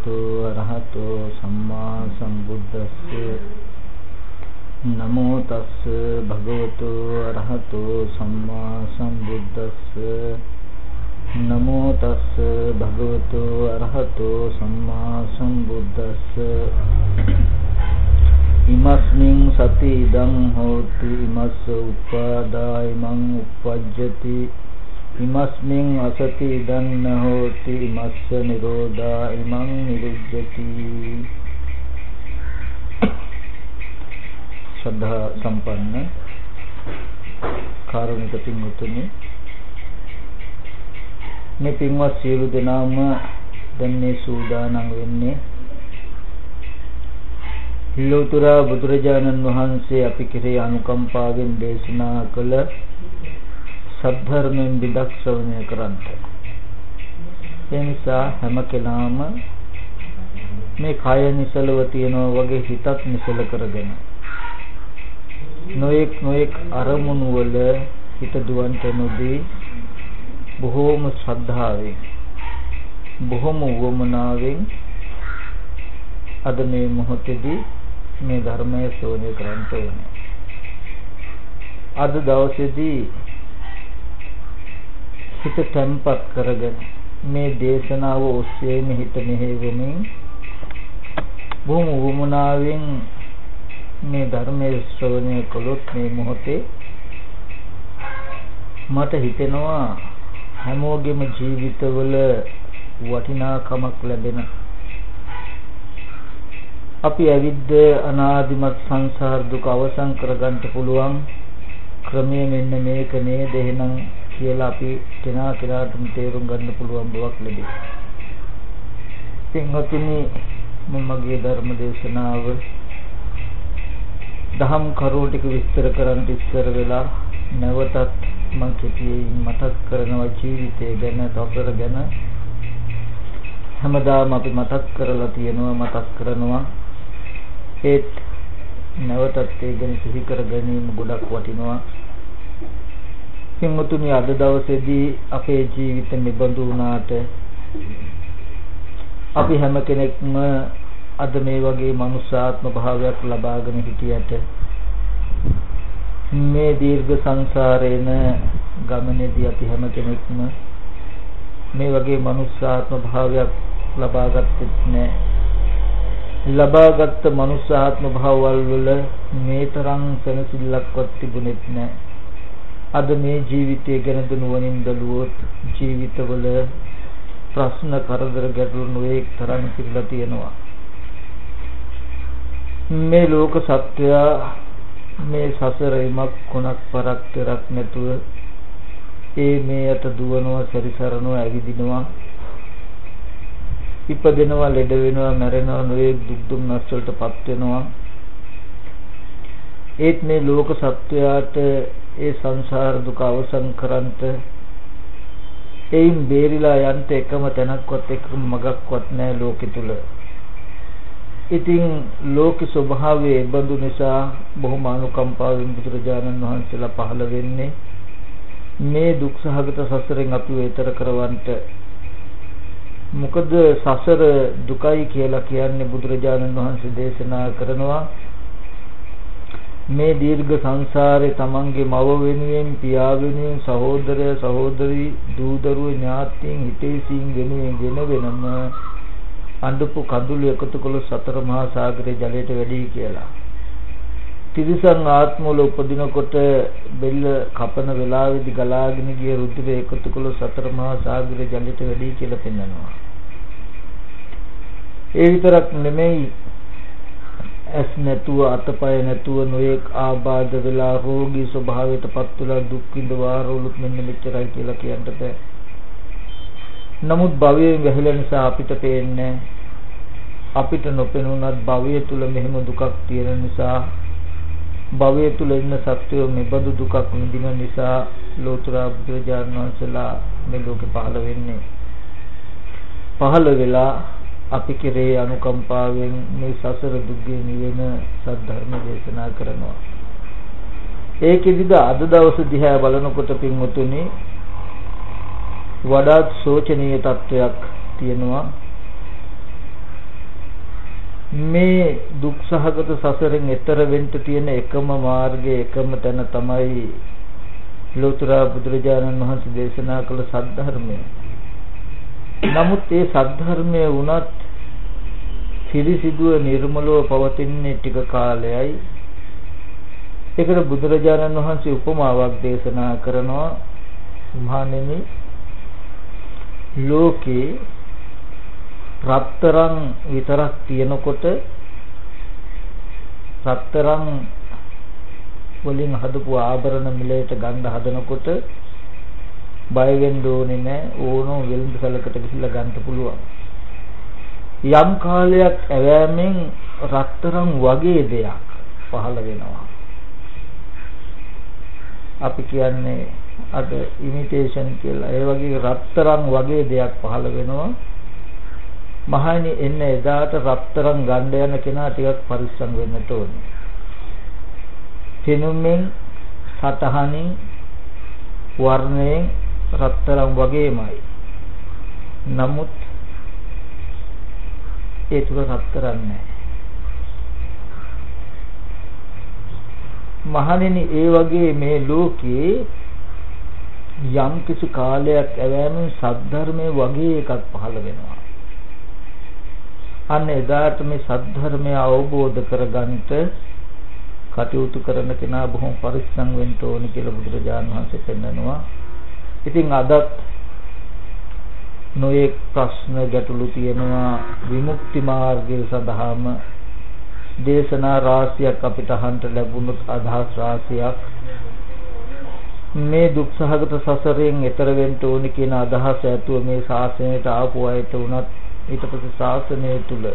භගවතු අරහතෝ සම්මා සම්බුද්දස්ස නමෝ තස්ස භගවතු අරහතෝ සම්මා සම්බුද්දස්ස නමෝ තස්ස භගවතු අරහතෝ සම්මා සම්බුද්දස්ස ඉමස්මින් සති ඉදං හෝති ඉමස්ස උපාදායමං uppajjati ඉමස්මින් අසති ඉදන්න හෝති ඉමස්ස නිරෝධා ඉමං නිරුද්ධති. ශ්‍රද්ධා සම්පන්න කාරුණික පින්වතුනි මේ පින්වත් සියලු දෙනාම දැන් මේ සූදානම් වෙන්නේ ලෝතර බුදුරජාණන් වහන්සේ අපි කෙරෙහි අනුකම්පාවෙන් දේශනා කළ සද්ධර්මයෙන් බිදක් ශ්‍රවණය කරන්ට. ඒ නිසා හැම කෙනාම මේ කය නිසලව තියනවා වගේ හිතත් නිසල කරගෙන නොඑක් නොඑක් අරමුණු වල හිත දුවන්ට නොදී බොහෝම ශ්‍රද්ධාවෙන් බොහොම වමනාවෙන් අද මේ මොහොතේදී මේ ධර්මය ශ්‍රවණය කරන්න ඕනේ. අද දවසේදී හිත තැම්පත් කරගෙන මේ දේශනාව ඔස්සේම හිත මෙහෙවමින් බොහොම වුමනාවෙන් මේ ධර්මයේ ශ්‍රවණය කළොත් මේ මොහොතේ මට හිතෙනවා හැමෝගෙම ජීවිතවල වටිනාකමක් ලැබෙන අපි ඇවිද්ද අනාදිමත් සංසාර දුක අවසන් කරගන්න පුළුවන් ක්‍රමය මෙන්න මේක නේද? එහෙනම් කියලා අපි කෙනා කෙනාටම තේරුම් ගන්න පුළුවන් බවක් ලැබේ. සිංහතුනි මමගේ ධර්ම දේශනාව දහම් කරුණු ටික විස්තර කරන්න ඉස්සර වෙලා නැවතත් මම කෙටියෙන් මතක් කරනවා ජීවිතය ගැන තොපර ගැන. හැමදාම අපි මතක් කරලා තියෙනවා මතක් කරනවා. ඒත් නැවතත් ඒ ගැන සිහි කර ගැනීම ගොඩක් වටිනවා. පින්වතුනි අද දවසේදී අපේ ජීවිත නිබඳු වුණාට අපි හැම කෙනෙක්ම අද මේ වගේ මනුෂ්‍යාත්ම භාවයක් ලබාගෙන හිටියට මේ දීර්ඝ සංසාරේන ගමනේදී අපි හැම කෙනෙක්ම මේ වගේ මනුෂ්‍යාත්ම භාවයක් ලබාගත්තේ නැහැ. ලබාගත් මනුෂ්‍යාත්ම භාවවල වල මේ තරම් සැනසෙල්ලක්වත් තිබුණෙත් නැහැ. අද මේ ජීවිතය ගැන දුනුවනින් බැලුවොත් ජීවිතවල ප්‍රශ්න කරදර ගැටලු නොඑක් තරම් පිරලා තියෙනවා. මේ ලෝක සත්‍යය මේ සසර ඉමක් කොනක් පරක් කරක් නැතුව ඒ මේ යට දුවනවා සැරිසරනවා ඇවිදිනවා. ඉපදෙනවා ලෙඩ වෙනවා මැරෙනවා නොයේ දුක් දුම්නස් වලටපත් වෙනවා. ඒත් මේ ලෝක සත්වයාට ඒ සංසාර දුක අවසන් කරන්ට එයින් බේරිලා යන්න එකම තැනක්වත් එකම මගක්වත් නැහැ ලෝකෙ තුල. ඉතින් ලෝක ස්වභාවය බඳු නිසා බොහොම අනුකම්පාවෙන් බුදුරජාණන් වහන්සේලා පහළ වෙන්නේ මේ දුක් සහගත සසරෙන් අපිව ඈතර කරවන්නට මොකද සසර දුකයි කියලා කියන්නේ බුදුරජාණන් වහන්සේ දේශනා කරනවා මේ දීර්ඝ සංසාරේ තමන්ගේ මව වෙනුවෙන් පියා වෙනුවෙන් සහෝදරය සහෝදරි දූ දරුවෝ ඥාතීන් හිතේසීන් වෙනුවෙන් වෙන වෙනම අඬපු කඳුළු එකතු කළ සතර මහා සාගරයේ ජලයට වැඩි කියලා. තිරිසන් ආත්මවල උපදිනකොට බෙල්ල කපන වෙලාවේදී ගලාගෙන ගිය රුධිරය එකතු කළ සතර මහා සාගරයේ ජලයට වැඩි කියලා පෙන්වනවා. ඒ විතරක් නෙමෙයි ඇස් නැතුව අතපය නැතුව නොයෙක් ආබාධ වෙලා රෝගී ස්වභාවයටපත් වෙලා දුක් විඳ වාරවලුත් මෙන්න මෙච්චරයි කියලා කියන්න බෑ. නමුත් භවයෙන් වැහිලා නිසා අපිට පේන්නේ අපිට නොපෙනුනත් භවය තුල මෙහෙම දුකක් තියෙන නිසා භවය තුල ඉන්න සත්වය මෙබඳු දුකක් විඳින නිසා ලෝතර බුදුරජාණන් වහන්සේලා මේ ලෝකේ පහළ වෙන්නේ. පහළ වෙලා අපි කෙරේ අනුකම්පාවෙන් මේ සසර දුක්ගේ නිවෙන සද්ධර්ම දේශනා කරනවා. ඒකෙදිද අද දවස දිහා බලනකොට පින්වතුනි වඩාත් සෝචනීය තත්වයක් තියෙනවා. මේ දුක්සහගත සසරෙන් එතර වෙන්න තියෙන එකම මාර්ගය එකම තැන තමයි ලෝතර බුදුරජාණන් වහන්සේ දේශනා කළ සද්ධර්මය. නමුත් ඒ සද්ධර්මය වුණත් පිරිසිදුව නිර්මලව පවතින්නේ ටික කාලයයි. ඒකට බුදුරජාණන් වහන්සේ උපමාවක් දේශනා කරනවා. මහණෙනි ලෝකේ රත්තරන් විතරක් තියෙනකොට රත්තරන් වලින් හදපු ආභරණ මිලයට ගන්න හදනකොට බය වෙන්න ඕනේ නැහැ ඕනෝ වෙළඳ සැලකට ගිහිල්ලා ගන්න පුළුවන්. යම් කාලයක් ඇවෑමෙන් රත්තරන් වගේ දෙයක් පහළ වෙනවා අපි කියන්නේ අද ඉමිටේෂන් කියලා ඒ වගේ රත්තරන් වගේ දෙයක් පහළ වෙනවා මහණනි එන්න එදාට රත්තරන් ගන්න යන කෙනා ටිකක් පරිස්සම් වෙන්නට ඕනේ. පෙනුමෙන් සතහනින් වර්ණයෙන් රත්තරන් වගේමයි. නමුත් ඒ තුල රත්තරන් නැහැ. මහණෙනි ඒ වගේ මේ ලෝකේ යම් කිසි කාලයක් ඇවෑමෙන් සද්ධර්මයේ වගේ එකක් පහළ වෙනවා. අන්න එදාට මේ සද්ධර්මය අවබෝධ කරගන්නට කටයුතු කරන කෙනා බොහොම පරිස්සම් වෙන්න ඕනි කියලා බුදුරජාණන් වහන්සේ පෙන්නනවා. ඉතින් අදත් නොයෙක් ප්‍රශ්න ගැටලු තියෙනවා විමුක්ති මාර්ගය සඳහාම දේශනා රාශියක් අපිට අහන්න ලැබුණොත් අදහස් රාශියක් මේ දුක්සහගත සසරෙන් එතර වෙන්න ඕනි කියන අදහස ඇතුව මේ ශාසනයට ආපු අයට උනත් ඊට පස්සේ ශාසනය තුල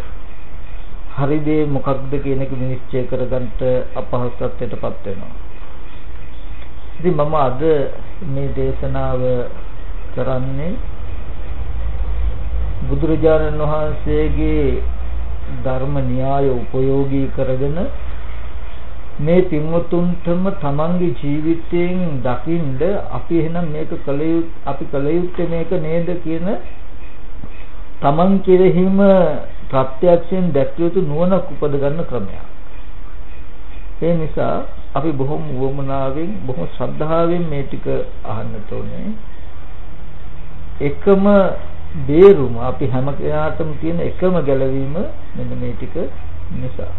හරි දේ මොකක්ද කියන එක විනිශ්චය කරගන්න අපහසුත්වයටපත් වෙනවා. ඉතින් මම අද මේ දේශනාව කරන්නේ බුදුරජාණන් වහන්සේගේ ධර්ම න්‍යාය උපයෝගී කරගෙන මේ පින්වතුන්ටම තමන්ගේ ජීවිතයෙන් දකින්ද අපි එහෙනම් මේක කළ අපි කළ යුත්තේ මේක නේද කියන තමන් කෙරෙහිම ප්‍රත්‍යක්ෂයෙන් දැක්විය යුතු නුවණක් උපද ගන්න ක්‍රමයක්. ඒ නිසා අපි බොහොම වමනාවෙන් බොහොම ශ්‍රද්ධාවෙන් මේ ටික අහන්නට ඕනේ. එකම බේරුම අපි හැම කෙනාටම තියෙන එකම ගැළවීම මෙන්න මේ ටික නිසා.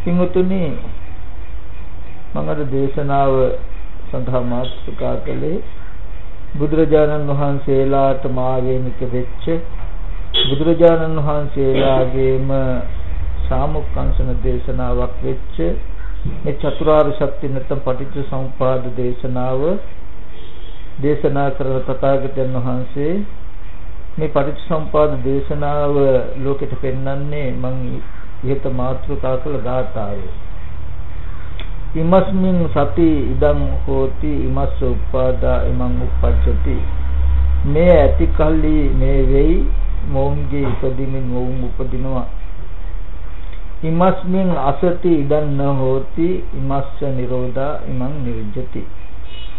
සිංහතුනි මම අද දේශනාව සඳහා මාතෘකා කළේ බුදුරජාණන් වහන්සේලාට මාවේනික වෙච්ච බුදුරජාණන් වහන්සේලාගේම සාමුක්කංශන දේශනාවක් වෙච්ච මේ චතුරාර්ය සත්‍ය නැත්නම් පටිච්ච සමුපාද දේශනාව දේශනා කරන තථාගතයන් වහන්සේ මේ පටිච්ච සමුපාද දේශනාව ලෝකෙට පෙන්වන්නේ මම ඉහත මාතෘකා කළ ධාතාවේ ඉමස්මින් සති ඉදං හෝති ඉමස්ස උපාදා එමං උපජ්ජති. මේ ඇති කල්ලි මේ වෙයි මොවුන්ගේ ඉපදීමෙන් මොවුන් උපදිනවා. ඉමස්මින් අසති ඉදං න හෝති ඉමස්ස නිරෝධා ඉමං නිරුද්ධති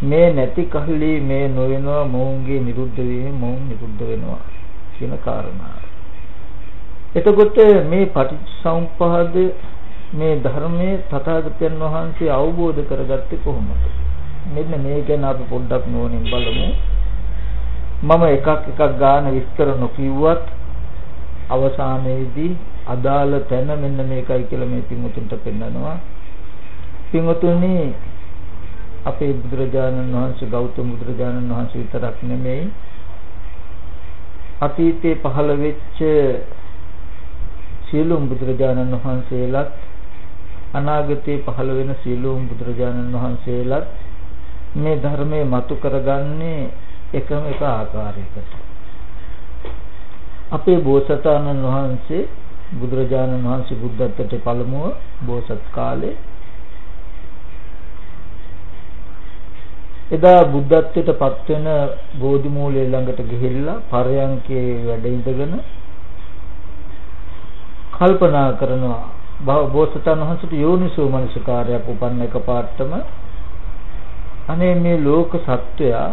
මේ නැති කල්ලි මේ නොවෙනවා මොවුන්ගේ නිරුද්ධ වීම මොවුන් නිරුද්ධ වෙනවා කියන කාරණා එතකොට මේ පටිච්චසමුප්පාද මේ ධර්මයේ තථාගතයන් වහන්සේ අවබෝධ කරගත්තේ කොහොමද? මෙන්න මේ ගැන අපි පොඩ්ඩක් නෝනින් බලමු. මම එකක් එකක් ගාන විස්තර නොකියුවත් අවසානයේදී අදාළ තැන මෙන්න මේකයි කියලා මේ පින්වතුන්ට පෙන්නනවා. පින්වතුනි අපේ බුදුරජාණන් වහන්සේ ගෞතම බුදුරජාණන් වහන්සේ විතරක් නෙමෙයි අතීතේ පහළ වෙච්ච සියලුම බුදුරජාණන් වහන්සේලාත් අනාගතයේ පහළ වෙන සියලුම බුදුරජාණන් වහන්සේලාත් මේ ධර්මයේ මතු කරගන්නේ එකම එක ආකාරයකට. අපේ බෝසතාණන් වහන්සේ බුදුරජාණන් වහන්සේ බුද්ධත්වයට පළමුව බෝසත් කාලේ එදා බුද්ධත්වයට පත් වෙන බෝධි මූලයේ ළඟට ගිහිල්ලා පරයන්කේ වැඩ ඉඳගෙන කල්පනා කරනවා බෝසතාණන් වහන්සේට යෝනිසෝ මනසිකාරයක් උපන්න එක පාටම අනේ මේ ලෝක සත්වයා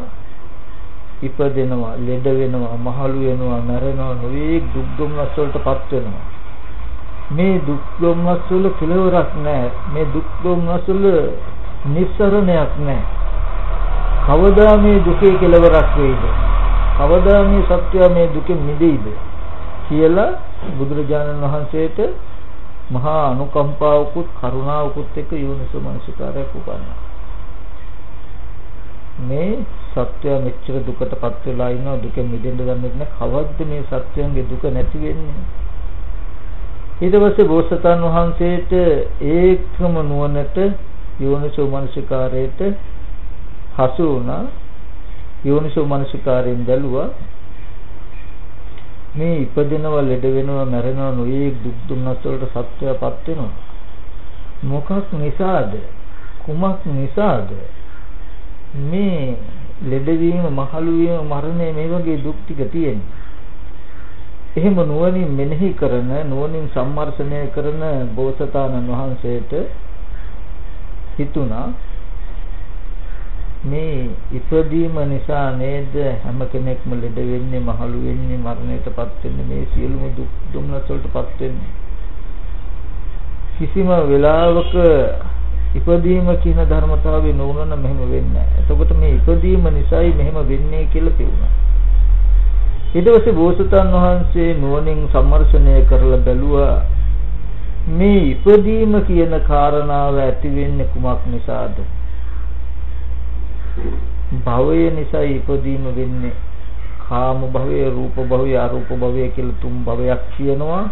ඉපදෙනවා ලෙඩ වෙනවා මහලු වෙනවා මැරෙනවා නොවේ දුක් දුම්නස් වලටපත් වෙනවා මේ දුක් දුම්නස් වල කෙලවරක් නැහැ. මේ දුක් දුම්නස් වල නිස්සරණයක් නැහැ. කවදා මේ දුකේ කෙලවරක් වෙයිද? කවදා මේ සත්‍යය මේ දුකෙන් මිදෙයිද? කියලා බුදුරජාණන් වහන්සේට මහා අනුකම්පාවකුත් කරුණාවකුත් එක්ක යෝනිසෝ මනසිකාරයක් උපන්නා. මේ සත්‍යය මෙච්චර දුකටපත් වෙලා ඉන්නවා දුකෙන් මිදෙන්න ගන්නෙත් නෑ කවද්ද මේ සත්‍යයන්ගේ දුක නැති වෙන්නේ ඊට පස්සේ බෝසතාන් වහන්සේට ඒකම නුවණට යෝනිසෝ මනසිකාරයට හසු වුණා. යෝනිසෝ මනසිකාරයෙන් බැලුවා මේ ඉපදෙනවා ලෙඩ වෙනවා මැරෙනවා නොයේ දුක් දුන්නස් වලට සත්‍යයපත් වෙනවා. මොකක් නිසාද? කුමක් නිසාද? මේ ලෙඩවීම මහලු වීම මරණය මේ වගේ දුක් ටික තියෙන්නේ. එහෙම නුවණින් මෙනෙහි කරන නුවණින් සම්මර්ෂණය කරන බෝසතාණන් වහන්සේට හිතුණා මේ ඉපදීම නිසා නේද හැම කෙනෙක්ම ලෙඩ වෙන්නේ මහලු වෙන්නේ මරණයටපත් වෙන්නේ මේ සියලුම දුක් දුම්නස් වලටපත් වෙන්නේ කිසිම වෙලාවක ඉපදීම කියන ධර්මතාවය නොවුනනම් මෙහෙම වෙන්නේ නැහැ. එතකොට මේ ඉපදීම නිසායි මෙහෙම වෙන්නේ කියලා පෙවුණා. ඊට පස්සේ බෝසතාණන් වහන්සේ නුවණින් සම්මර්ෂණය කරලා බැලුවා මේ ඉපදීම කියන කාරණාව ඇති වෙන්නේ කුමක් නිසාද? භවය නිසා ඉපදීම වෙන්නේ කාම භවය, රූප භවය, අරූප භවය කියලා තුන් භවයක් තියෙනවා.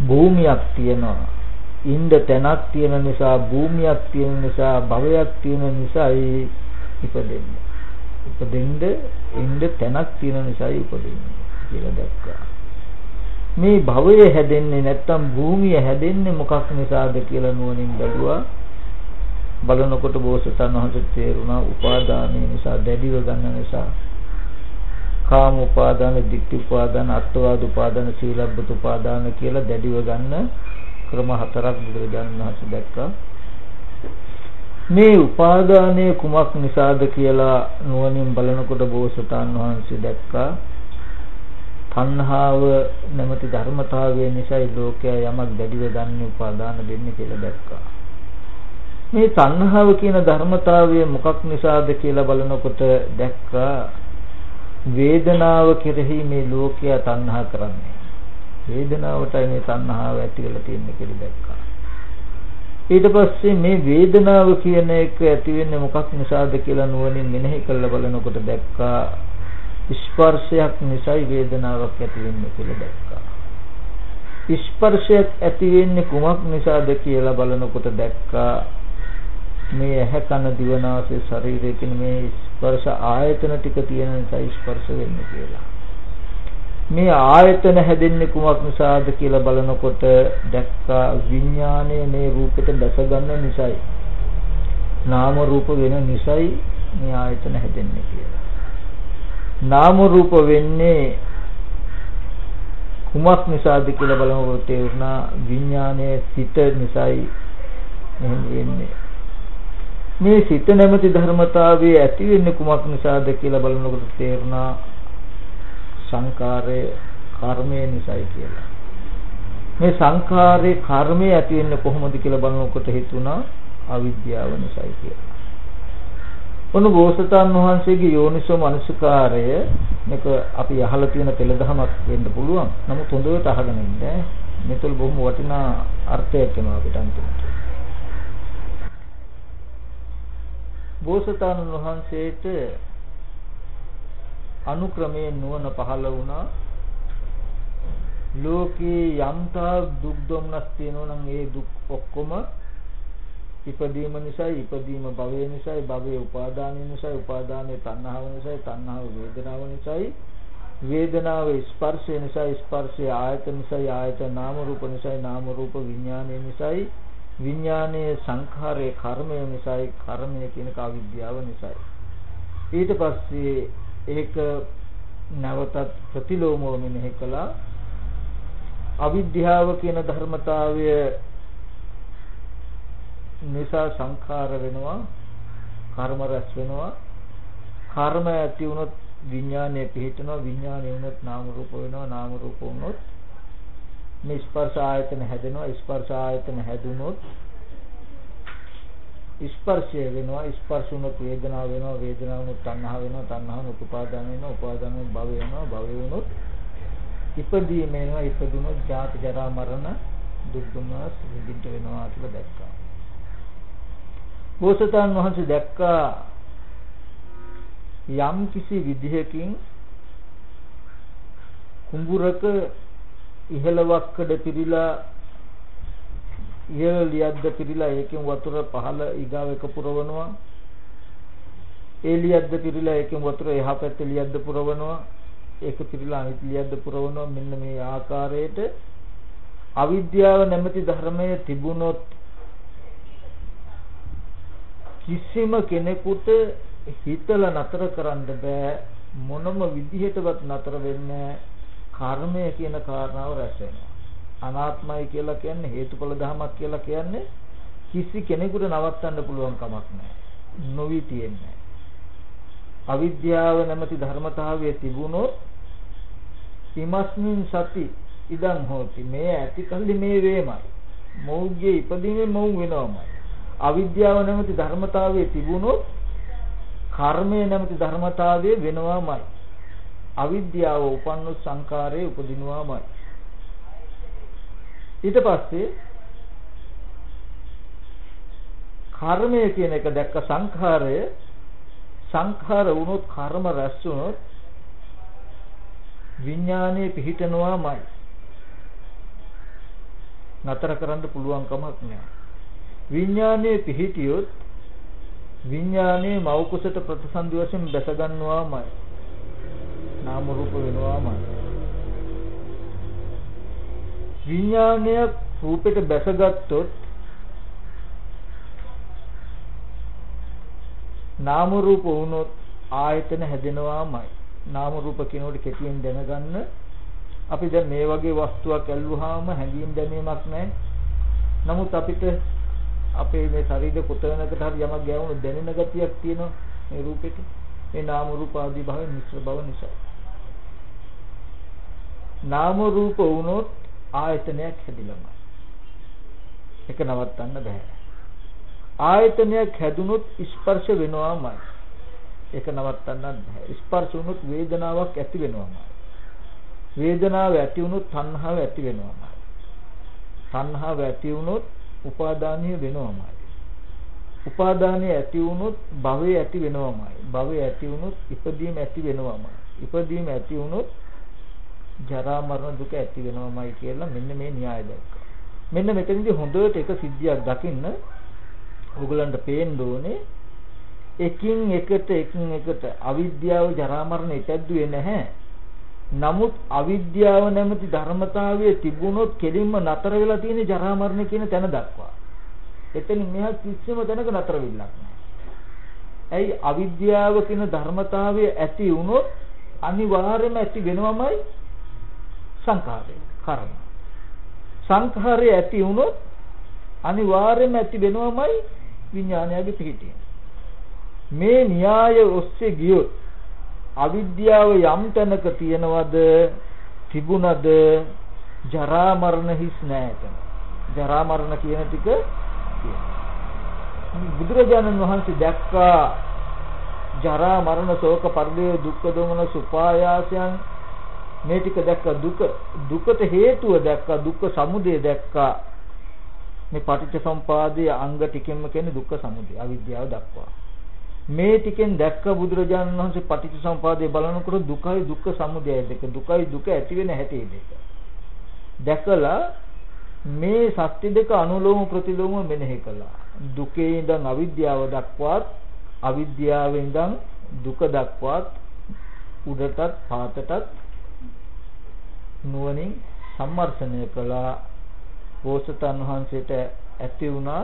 භූමියක් තියෙනවා. ඉන්න තැනක් තියෙන නිසා භූමියක් තියෙන නිසා භවයක් තියෙන නිසායි ඉපදෙන්නේ. ඉපදෙන්න ඉන්න තැනක් තියෙන නිසායි ඉපදෙන්නේ කියලා දැක්කා. මේ භවය හැදෙන්නේ නැත්තම් භූමිය හැදෙන්නේ මොකක් නිසාද කියලා නුවණින් බැලුවා. බලනකොට බෝසතන් වහන්සේ තේරුණා උපාදානය නිසා දැඩිව ගන්න නිසා කාම උපාදාන, ditthi උපාදාන, අත්වාද උපාදාන, සීලබ්බත උපාදාන කියලා දැඩිව ගන්න ක්‍රම හතරක් බුදුරජාණන් වහන්සේ දැක්කා. මේ උපාදානය කුමක් නිසාද කියලා නුවණින් බලනකොට බෝසතාන් වහන්සේ දැක්කා තණ්හාව නැමැති ධර්මතාවය නිසායි ලෝකයා යමක් දැඩිව ගන්න උපාදාන දෙන්නේ කියලා දැක්කා. මේ තණ්හාව කියන ධර්මතාවය මොකක් නිසාද කියලා බලනකොට දැක්කා වේදනාව කෙරෙහි මේ ලෝකයා තණ්හා කරන්නේ. වේදනාවටයි මේ තණ්හාව ඇති වෙලා තියෙන්නේ කියලා දැක්කා. ඊට පස්සේ මේ වේදනාව කියන එක ඇති වෙන්නේ මොකක් නිසාද කියලා නුවණින් මෙනෙහි කරලා බලනකොට දැක්කා ස්පර්ශයක් නිසායි වේදනාවක් ඇති වෙන්නේ කියලා දැක්කා. ස්පර්ශයක් ඇති වෙන්නේ කුමක් නිසාද කියලා බලනකොට දැක්කා මේ ඇහැ කන දිව නාසය ශරීරය කියන මේ ස්පර්ශ ආයතන ටික තියෙන නිසා ස්පර්ශ වෙන්නේ කියලා. මේ ආයතන හැදෙන්නේ කුමක් නිසාද කියලා බලනකොට දැක්කා විඥානය මේ රූපෙට දැස ගන්න නිසායි. නාම රූප වෙන නිසායි මේ ආයතන හැදෙන්නේ කියලා. නාම රූප වෙන්නේ කුමක් නිසාද කියලා බලනකොට තේරුණා විඥානයේ සිත නිසායි මෙහෙම වෙන්නේ. මේ සිත නැමැති ධර්මතාවයේ ඇති වෙන්නේ කුමක් නිසාද කියලා බලනකොට තේරුණා සංකාරය කර්මය නිසායි කියලා. මේ සංකාරේ කර්මය ඇති වෙන්නේ කොහොමද කියලා බලනකොට හිතුණා අවිද්‍යාව නිසායි කියලා. ඔන්න බෝසතාන් වහන්සේගේ යෝනිසෝ මනසිකාරය මේක අපි අහලා තියෙන පෙළදහමක් වෙන්න පුළුවන්. නමුත් හොඳට අහගෙන ඉන්න. මෙතන බොහොම වටිනා අර්ථයක් වෙනවා අපිට අන්තිමට. බෝසතාණන් වහන්සේට අනුක්‍රමයෙන් නුවණ පහළ වුණා. ලෝකේ යම්තා දුක් දුම්නස් තියෙනවා නම් ඒ දුක් ඔක්කොම ඉපදීම නිසා ඉපදීම භවය නිසා භවයේ උපාදානය නිසා උපාදානයේ තණ්හාව නිසා තණ්හාව වේදනාව නිසා වේදනාව ස්පර්ශය නිසා ස්පර්ශය ආයතන නිසා ආයතන නාම රූප නිසා නාම රූප විඥානය නිසා විඥානයේ සංඛාරයේ කර්මය නිසායි කර්මය කියන කවිද්‍යාව නිසායි. ඊට පස්සේ ඒක නැවතත් ප්‍රතිලෝමව මෙනෙහි කළා. අවිද්‍යාව කියන ධර්මතාවය නිසා සංඛාර වෙනවා කර්ම රැස් වෙනවා. කර්ම ඇති වුණොත් විඥානය පිහිටනවා විඥානය වුණොත් නාම රූප වෙනවා නාම රූප වුණොත් මේ ස්පර්ශ ආයතන හැදෙනවා ස්පර්ශ ආයතන හැදුනොත් ස්පර්ශය වෙනවා ස්පර්ශ වුණොත් වේදනාව වෙනවා වේදනාව වුණොත් තණ්හා වෙනවා තණ්හා වුණොත් උපාදාන වෙනවා උපාදාන වුණොත් භව වෙනවා භව වුණොත් ඉපදීම වෙනවා ඉපදුනොත් ජාති ජරා මරණ දුක් දුම්නස් විඳින්න වෙනවා කියලා දැක්කා. බෝසතාණන් වහන්සේ දැක්කා යම් කිසි විදිහකින් කුඹුරක ඉහළ වක්කඩ පිරීලා ඉහළ ලියද්ද පිරීලා ඒකෙන් වතුර පහළ ඊගාව එක පුරවනවා. ඒ ලියද්ද පිරීලා ඒකෙන් වතුර එහා පැත්තේ ලියද්ද පුරවනවා. ඒක පිරීලා අනිත් ලියද්ද පුරවනවා. මෙන්න මේ ආකාරයට අවිද්‍යාව නැමැති ධර්මයේ තිබුණොත් කිසිම කෙනෙකුට හිතලා නතර කරන්න බෑ. මොනම විදිහටවත් නතර වෙන්නේ කර්මය කියන කාරණාව රැස් වෙනවා අනාත්මයි කියලා කියන්නේ හේතුඵල ධමයක් කියලා කියන්නේ කිසි කෙනෙකුට නවත්තන්න පුළුවන් කමක් නැහැ. නොවි තියෙන්නේ. අවිද්‍යාව නැමැති ධර්මතාවයේ තිබුණොත් ඉමස්මින් සති ඉදං හෝති මේ ඇති කල්ලි මේ වේමයි. මෞර්ගයේ ඉපදීමේ මෞ වෙනවමයි. අවිද්‍යාව නැමැති ධර්මතාවයේ තිබුණොත් කර්මය නැමැති ධර්මතාවයේ වෙනවමයි. අවිද්‍යාව උපන්නු සංකාරයේ උපදිනවමයි. ඊට පස්සේ කර්මය කියන එක දැක්ක සංඛාරය සංඛාර වුණොත් කර්ම රැස් වුණොත් විඥානයේ පිහිටනවාමයි. නතර කරන්න පුළුවන් කමක් නෑ. විඥානයේ පිහිටියොත් විඥානයේ මෞ කුසට ප්‍රතිසන්දි වශයෙන් දැස ගන්නවාමයි. නාම රූප වෙනවාමයි විඥානය රූපෙට බැසගත්තොත් නාම රූප වුණොත් ආයතන හැදෙනවාමයි. නාම රූප කියනකොට කෙටියෙන් දැනගන්න අපි දැන් මේ වගේ වස්තුවක් ඇල්ලුවාම හැඟීම් දැනීමක් නැහැ. නමුත් අපිට අපේ මේ ශරීර කොතනකට හරි යමක් ගෑවුණු දැනෙන ගතියක් තියෙනවා මේ රූපෙට. මේ නාම රූප ආදී භාවය මිශ්‍ර බව නිසා. නාම රූප වුණොත් ආයතනයක් හැදිලාමයි. ඒක නවත්තන්න බෑ. ආයතනයක් හැදුනොත් ස්පර්ශ වෙනවාමයි. ඒක නවත්තන්නත් බෑ. ස්පර්ශ වුණොත් වේදනාවක් ඇති වෙනවාමයි. වේදනාව ඇති වුණොත් තණ්හාව ඇති වෙනවාමයි. තණ්හාව ඇති වුණොත් උපාදානිය වෙනවාමයි. උපාදානිය ඇති වුණොත් භවය ඇති වෙනවාමයි. භවය ඇති වුණොත් ඉපදීම ඇති වෙනවාමයි. ඉපදීම ඇති වුණොත් ජරා මරණ දුක ඇති වෙනවමයි කියලා මෙන්න මේ න්‍යාය දැක්කා. මෙන්න මෙතනදී හොඳට එක සිද්ධියක් දකින්න ඕගලන්ට පේන්න ඕනේ එකින් එකට එකින් එකට අවිද්‍යාව ජරා මරණ ඉපැද්දුවේ නැහැ. නමුත් අවිද්‍යාව නැමැති ධර්මතාවයේ තිබුණොත් කෙලින්ම නතර වෙලා තියෙන ජරා මරණ කියන තැන දක්වා. එතන මෙහා කිසිම තැනක නතර වෙන්නක් නැහැ. ඇයි අවිද්‍යාව කියන ධර්මතාවය ඇති වුණොත් අනිවාර්යයෙන්ම ඇති වෙනවමයි සංඛාරය කර්ම. සංඛාරය ඇති වුණොත් අනිවාර්යයෙන්ම ඇති වෙනවමයි විඥානයගේ පිහිටිය මේ න්‍යාය ඔස්සේ ගියොත් අවිද්‍යාව යම් තැනක තියනවද තිබුණද ජරා මරණ හිස් නැහැ ජරා මරණ කියන ටික බුදුරජාණන් වහන්සේ දැක්කා ජරා මරණ ශෝක පරිදේ දුක්ඛ දෝමන සුපායාසයන් මේ ටික දැක්කා දුක. දුකට හේතුව දැක්කා දුක්ඛ සමුදය දැක්කා. මේ පටිච්චසමුපාදයේ අංග ටිකෙන්ම කියන්නේ දුක්ඛ සමුදය අවිද්‍යාව දක්වා. මේ ටිකෙන් දැක්ක බුදුරජාණන් වහන්සේ පටිච්චසමුපාදයේ බලනකොට දුකයි දුක්ඛ සමුදය දෙක දුකයි දුක ඇති වෙන හැටි දෙක. දැකලා මේ සත්‍ය දෙක අනුලෝම ප්‍රතිලෝම මෙනෙහි කළා. දුකේ ඉඳන් අවිද්‍යාව දක්වාත් අවිද්‍යාවෙන් ඉඳන් දුක දක්වාත් උඩටත් පාතටත් නුවණින් සම්මර්ෂණය කළා. බෝසතන් වහන්සේට ඇති වුණා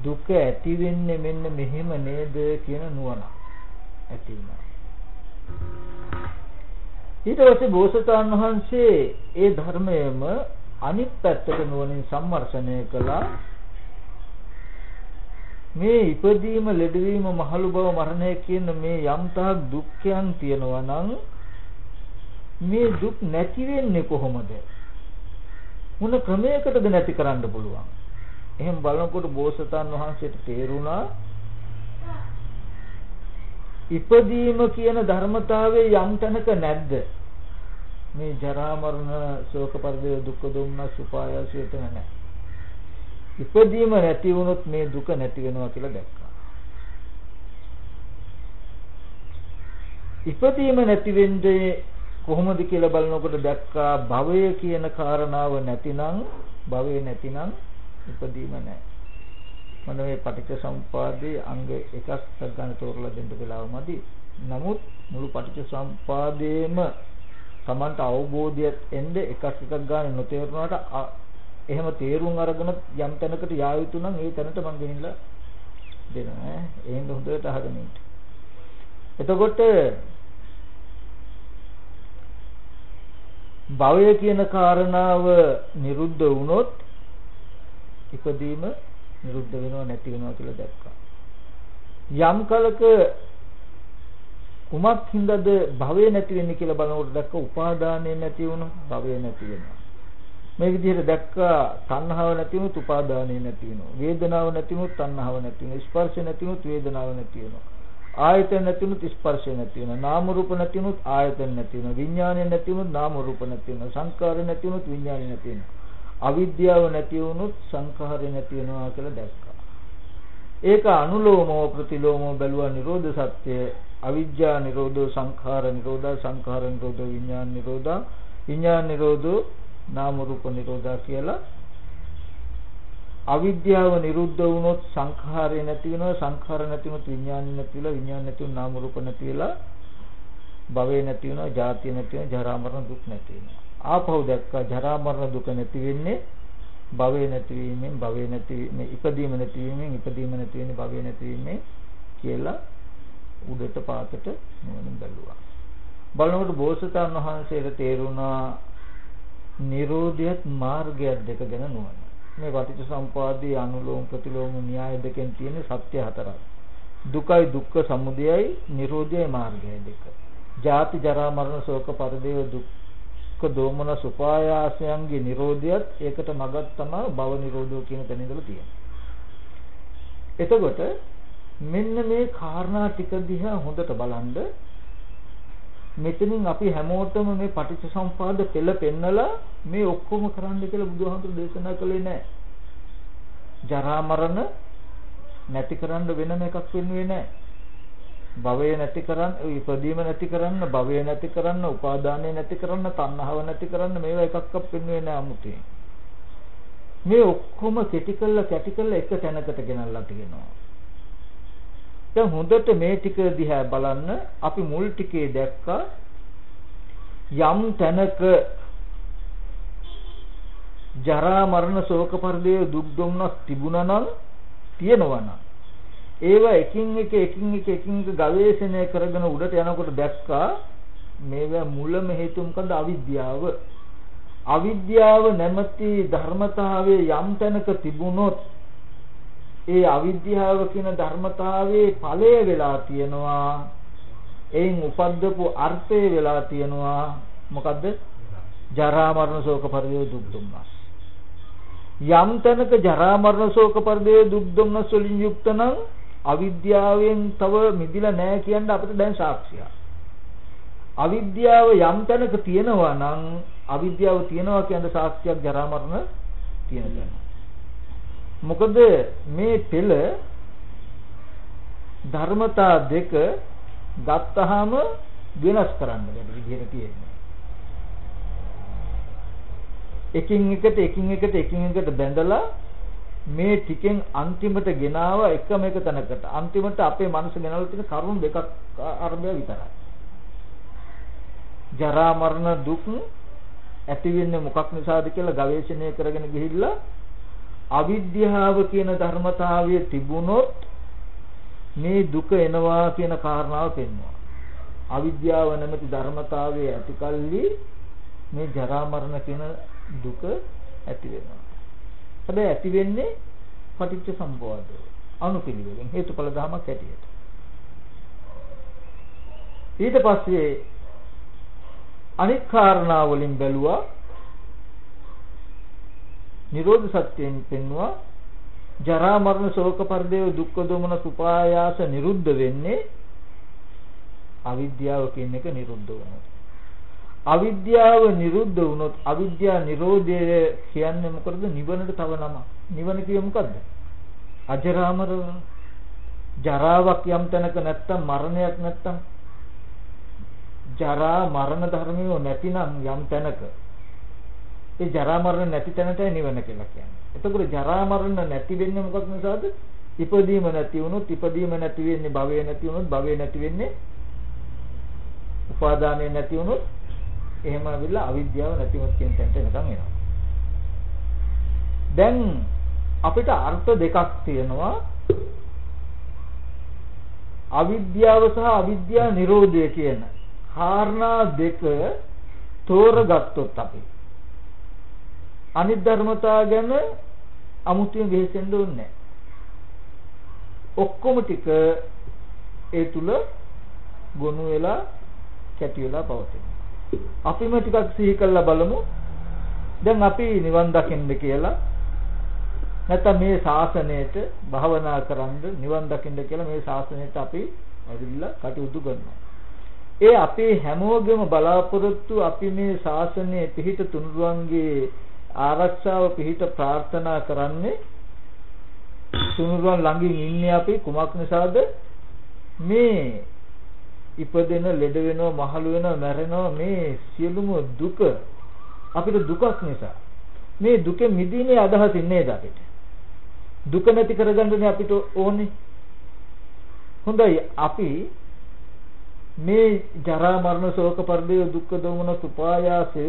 දුක ඇති වෙන්නේ මෙන්න මෙහෙම නේද කියන නුවණ ඇති වුණා. ඊට පස්සේ බෝසතාණන් වහන්සේ ඒ ධර්මයේම අනිත් පැත්තට නුවණින් සම්මර්ෂණය කළා. මේ ඉපදීම ලෙඩවීම මහලු බව මරණය කියන මේ යම් තාක් දුක්ඛයන් තියෙනවා නම් මේ දුක් නැති වෙන්නේ කොහොමද? මොන ක්‍රමයකටද නැති කරන්න පුළුවන්? එහෙම බලනකොට බෝසතාන් වහන්සේට තේරුණා ඉපදීම කියන ධර්මතාවයේ යම් තැනක නැද්ද? මේ ජරා මරණ ශෝක පරිදේ දුක්ඛ දුම්නස් උපායාස එතන නැහැ. ඉපදීම නැති වුණොත් මේ දුක නැති වෙනවා කියලා දැක්කා. ඉපදීම නැති වෙන්නේ කොහොමද කියලා බලනකොට දැක්කා භවය කියන කාරණාව නැතිනම් භවය නැතිනම් ඉපදීම නැහැ. මම මේ පටිච්ච සම්පාදයේ අංග එකක් ගන්න තෝරලා දෙන්න වෙලාවමදි. නමුත් මුළු පටිච්ච සම්පාදයේම Tamanට අවබෝධයක් එන්නේ එකක් එකක් ගන්න නොතේරුණාට එහෙම තේරුම් අරගෙන යම් තැනකට යා යුතු නම් ඒ තැනට මම ගෙනින්න දෙනවා ඈ එහෙනම් හොඳට අහගෙන ඉන්න. එතකොට භවය කියන කාරණාව නිරුද්ධ වුණොත් ඉපදීම නිරුද්ධ වෙනව නැති වෙනවා කියලා දැක්කා. යම් කලක කුමක් හින්දාද භවය නැති වෙන්නේ කියලා බලනකොට දැක්ක උපාදානය නැති වුණොත් භවය නැති වෙනවා. මේ විදිහට දැක්කා තණ්හාව නැති වුණොත් උපාදානය නැති වෙනවා. වේදනාව නැති වුණොත් තණ්හාව නැති වෙනවා. ස්පර්ශ නැති වුණොත් වේදනාව නැති වෙනවා. ආයතන නැති වුණොත් ස්පර්ශය නැති වෙනවා. නාම රූප නැති වුණොත් ආයතන නැති වෙනවා. විඥානය නැති වුණොත් නාම රූප නැති වෙනවා. සංකාර නැති වුණොත් විඥානය නැති වෙනවා. අවිද්‍යාව නැති වුණොත් සංඛාරය නැති වෙනවා කියලා දැක්කා. ඒක අනුලෝමව ප්‍රතිලෝමව බැලුවා නිරෝධ සත්‍ය අවිජ්ජා නිරෝධෝ සංඛාර නිරෝධා සංඛාර නිරෝධෝ විඥාන නිරෝධා විඥාන නිරෝධෝ නාම රූප නිරෝධා කියලා. අවිද්‍යාව නිරුද්ධ වුණොත් සංඛාරය නැති වෙනවා. සංඛාර නැති වුණොත් විඥාන නැති වෙලා විඥාන නැති වුණොත් නාම රූප නැති වෙලා භවය නැති වෙනවා ජාතිය නැති වෙනවා ජරා මරණ දුක් නැති වෙනවා. ආපහු දැක්කා ජරා මරණ දුක නැති වෙන්නේ භවය නැති වීමෙන් භවය නැති වීමෙන් ඉපදීම නැති වීමෙන් ඉපදීම නැති වෙන්නේ භවය නැති වීමෙන් කියලා උඩට පාතට නුවණින් බැලුවා. බලනකොට බෝසතාණන් වහන්සේට තේරුණා නිරෝධයත් මාර්ගයක් දෙක ගැන නුවණ. මේ පටිච්ච සම්පදායේ අනුලෝම ප්‍රතිලෝම න්‍යාය දෙකෙන් තියෙන සත්‍ය හතරක්. දුකයි දුක්ඛ සමුදයයි නිරෝධයයි මාර්ගයයි දෙක. ජාති ජරා මරණ ශෝක පරිදේව දුක්ඛ දෝමන සුපායාසයන්ගේ නිරෝධයත් ඒකට මගක් තමයි භව නිරෝධෝ කියන තැන ඉඳලා තියෙන්නේ. එතකොට මෙන්න මේ කාරණා ටික දිහා හොඳට බලන්න මෙතනින් අපි හැමෝටම මේ පටිච්චසමුපාද පෙළ පෙන්නලා මේ ඔක්කොම කරන්න කියලා බුදුහාමුදුරු දේශනා කළේ නැහැ. ජරා මරණ නැති කරන්න වෙනම එකක් වෙන්නේ නැහැ. භවය නැති කරන්න, ඉපදීම නැති කරන්න, භවය නැති කරන්න, උපාදානය නැති කරන්න, තණ්හාව නැති කරන්න මේවා එකක්වත් වෙන්නේ නැහැ 아무තේ. මේ ඔක්කොම කෙටි කළා කැටි කළා එක තැනකට ගෙනල්ලා තියෙනවා. දැන් හොඳට මේ ටික දිහා බලන්න. අපි මුල් ටිකේ දැක්කා යම් තැනක ජරා මරණ ශෝක පරිදේ දුක් දුම්නස් තිබුණා නම් තියෙනවා නම් ඒවා එකින් එක එකින් එක එකින් එක ගවේෂණය කරගෙන උඩට යනකොට දැක්කා මේවා මුලම හේතු මොකද අවිද්‍යාව. අවිද්‍යාව නැමැති ධර්මතාවයේ යම් තැනක තිබුණොත් ඒ අවිද්‍යාව කියන ධර්මතාවයේ ඵලය වෙලා තියෙනවා. එයින් උපද්දපු අර්ථය වෙලා තියෙනවා. මොකද්ද? ජරා මරණ ශෝක පරිදේ දුක් දුම්නස්. යම් තැනක ජරා මරණ ශෝක පරිදේ දුක් දුම්නස් වලින් යුක්ත නම් අවිද්‍යාවෙන් තව මිදිලා නැහැ කියන්න අපිට දැන් සාක්ෂියක්. අවිද්‍යාව යම් තැනක තියෙනවා නම් අවිද්‍යාව තියෙනවා කියන සාක්ෂියක් ජරා මරණ තියෙන තැන. මොකද මේ පෙළ ධර්මතා දෙක ගත්තාම වෙනස් කරන්න බැරි විදිහට තියෙනවා. එකින් එකට එකින් එකට එකින් එකට බැඳලා මේ ටිකෙන් අන්තිමට ගෙනාව එකම එක තැනකට අන්තිමට අපේ මනස ගෙනල්ලා තියෙන කරුණු දෙකක් අරබය විතරයි. ජරා මරණ දුක් ඇති වෙන්නේ මොකක් නිසාද කියලා ගවේෂණය කරගෙන ගිහිල්ලා අවිද්‍යාව කියන ධර්මතාවය තිබුණොත් මේ දුක එනවා කියන කාරණාව පෙන්වනවා. අවිද්‍යාව නැමැති ධර්මතාවයේ ඇතිකල්ලි මේ ජරා මරණ කියන දුක ඇති වෙනවා. හැබැයි ඇති වෙන්නේ පටිච්ච සම්පදාය අනුපිළිවෙලින් හේතුඵල ධමයක් ඇටියට. ඊට පස්සේ අනිත් කාරණා වලින් බැලුවා නිරෝධ සත්‍යයෙන් පෙන්වුවා. ජරා මරණ ශෝක පරිදේව දුක්ඛ දෝමන සුපායාස නිරුද්ධ වෙන්නේ අවිද්‍යාව කියන එක නිරුද්ධ වුණොත්. අවිද්‍යාව නිරුද්ධ වුණොත් අවිද්‍යා නිරෝධය කියන්නේ මොකද නිවනට තව නම නිවන කියේ මොකද්ද? අජරාමර ජරාවක් යම් තැනක නැත්තම් මරණයක් නැත්තම් ජරා මරණ ධර්මියෝ නැතිනම් යම් තැනක ඒ ජරා මරණ නැති තැනටයි නිවන කියලා කියන්නේ. එතකොට ජරා මරණ නැති වෙන්නේ මොකක් නිසාද? ඉපදීම නැති වුණොත් ඉපදීම නැති වෙන්නේ භවය නැති වුණොත් භවය නැති වෙන්නේ උපාදානය නැති වුණොත් එහෙම අවිල්ලා අවිද්‍යාව නැති වුණොත් කියන තැනට එනකම් එනවා. දැන් අපිට අර්ථ දෙකක් තියෙනවා අවිද්‍යාව සහ අවිද්‍යා නිරෝධය කියන කාරණා දෙක තෝරගත්තොත් අපි අනිත් ධර්මතා ගැන අමුතුවෙන් වෙහෙසෙන්න ඕනේ ඔක්කොම ටික ඒ තුල ගොනු වෙලා කැටි වෙලා පවතින. අපිම ටිකක් සිහි කරලා බලමු. දැන් අපි නිවන් දකින්න කියලා නැත්නම් මේ ශාසනයට භවනා කරන්ද නිවන් දකින්න කියලා මේ ශාසනයට අපි ඇවිල්ලා කටයුතු කරනවා. ඒ අපේ හැමෝගෙම බලාපොරොත්තු අපි මේ ශාසනයේ පිහිට තුනුරුවන්ගේ ආරක්ෂාව පිහිට ප්‍රාර්ථනා කරන්නේ තුනුරුවන් ළඟින් ඉන්නේ අපි කුමක් නිසාද? මේ ඉපදෙන ලෙඩ වෙනවා මහලු වෙනවා මැරෙනවා මේ සියලුම දුක අපිට දුකක් නිසා. මේ දුකෙ මිදීමේ අදහසින් නේද අපිට? දුක නැති කරගන්නනේ අපිට ඕනේ. හොඳයි අපි මේ ජරා මරණ ශෝක පරිදේ දුක්ඛ දෝමන සුපායාසය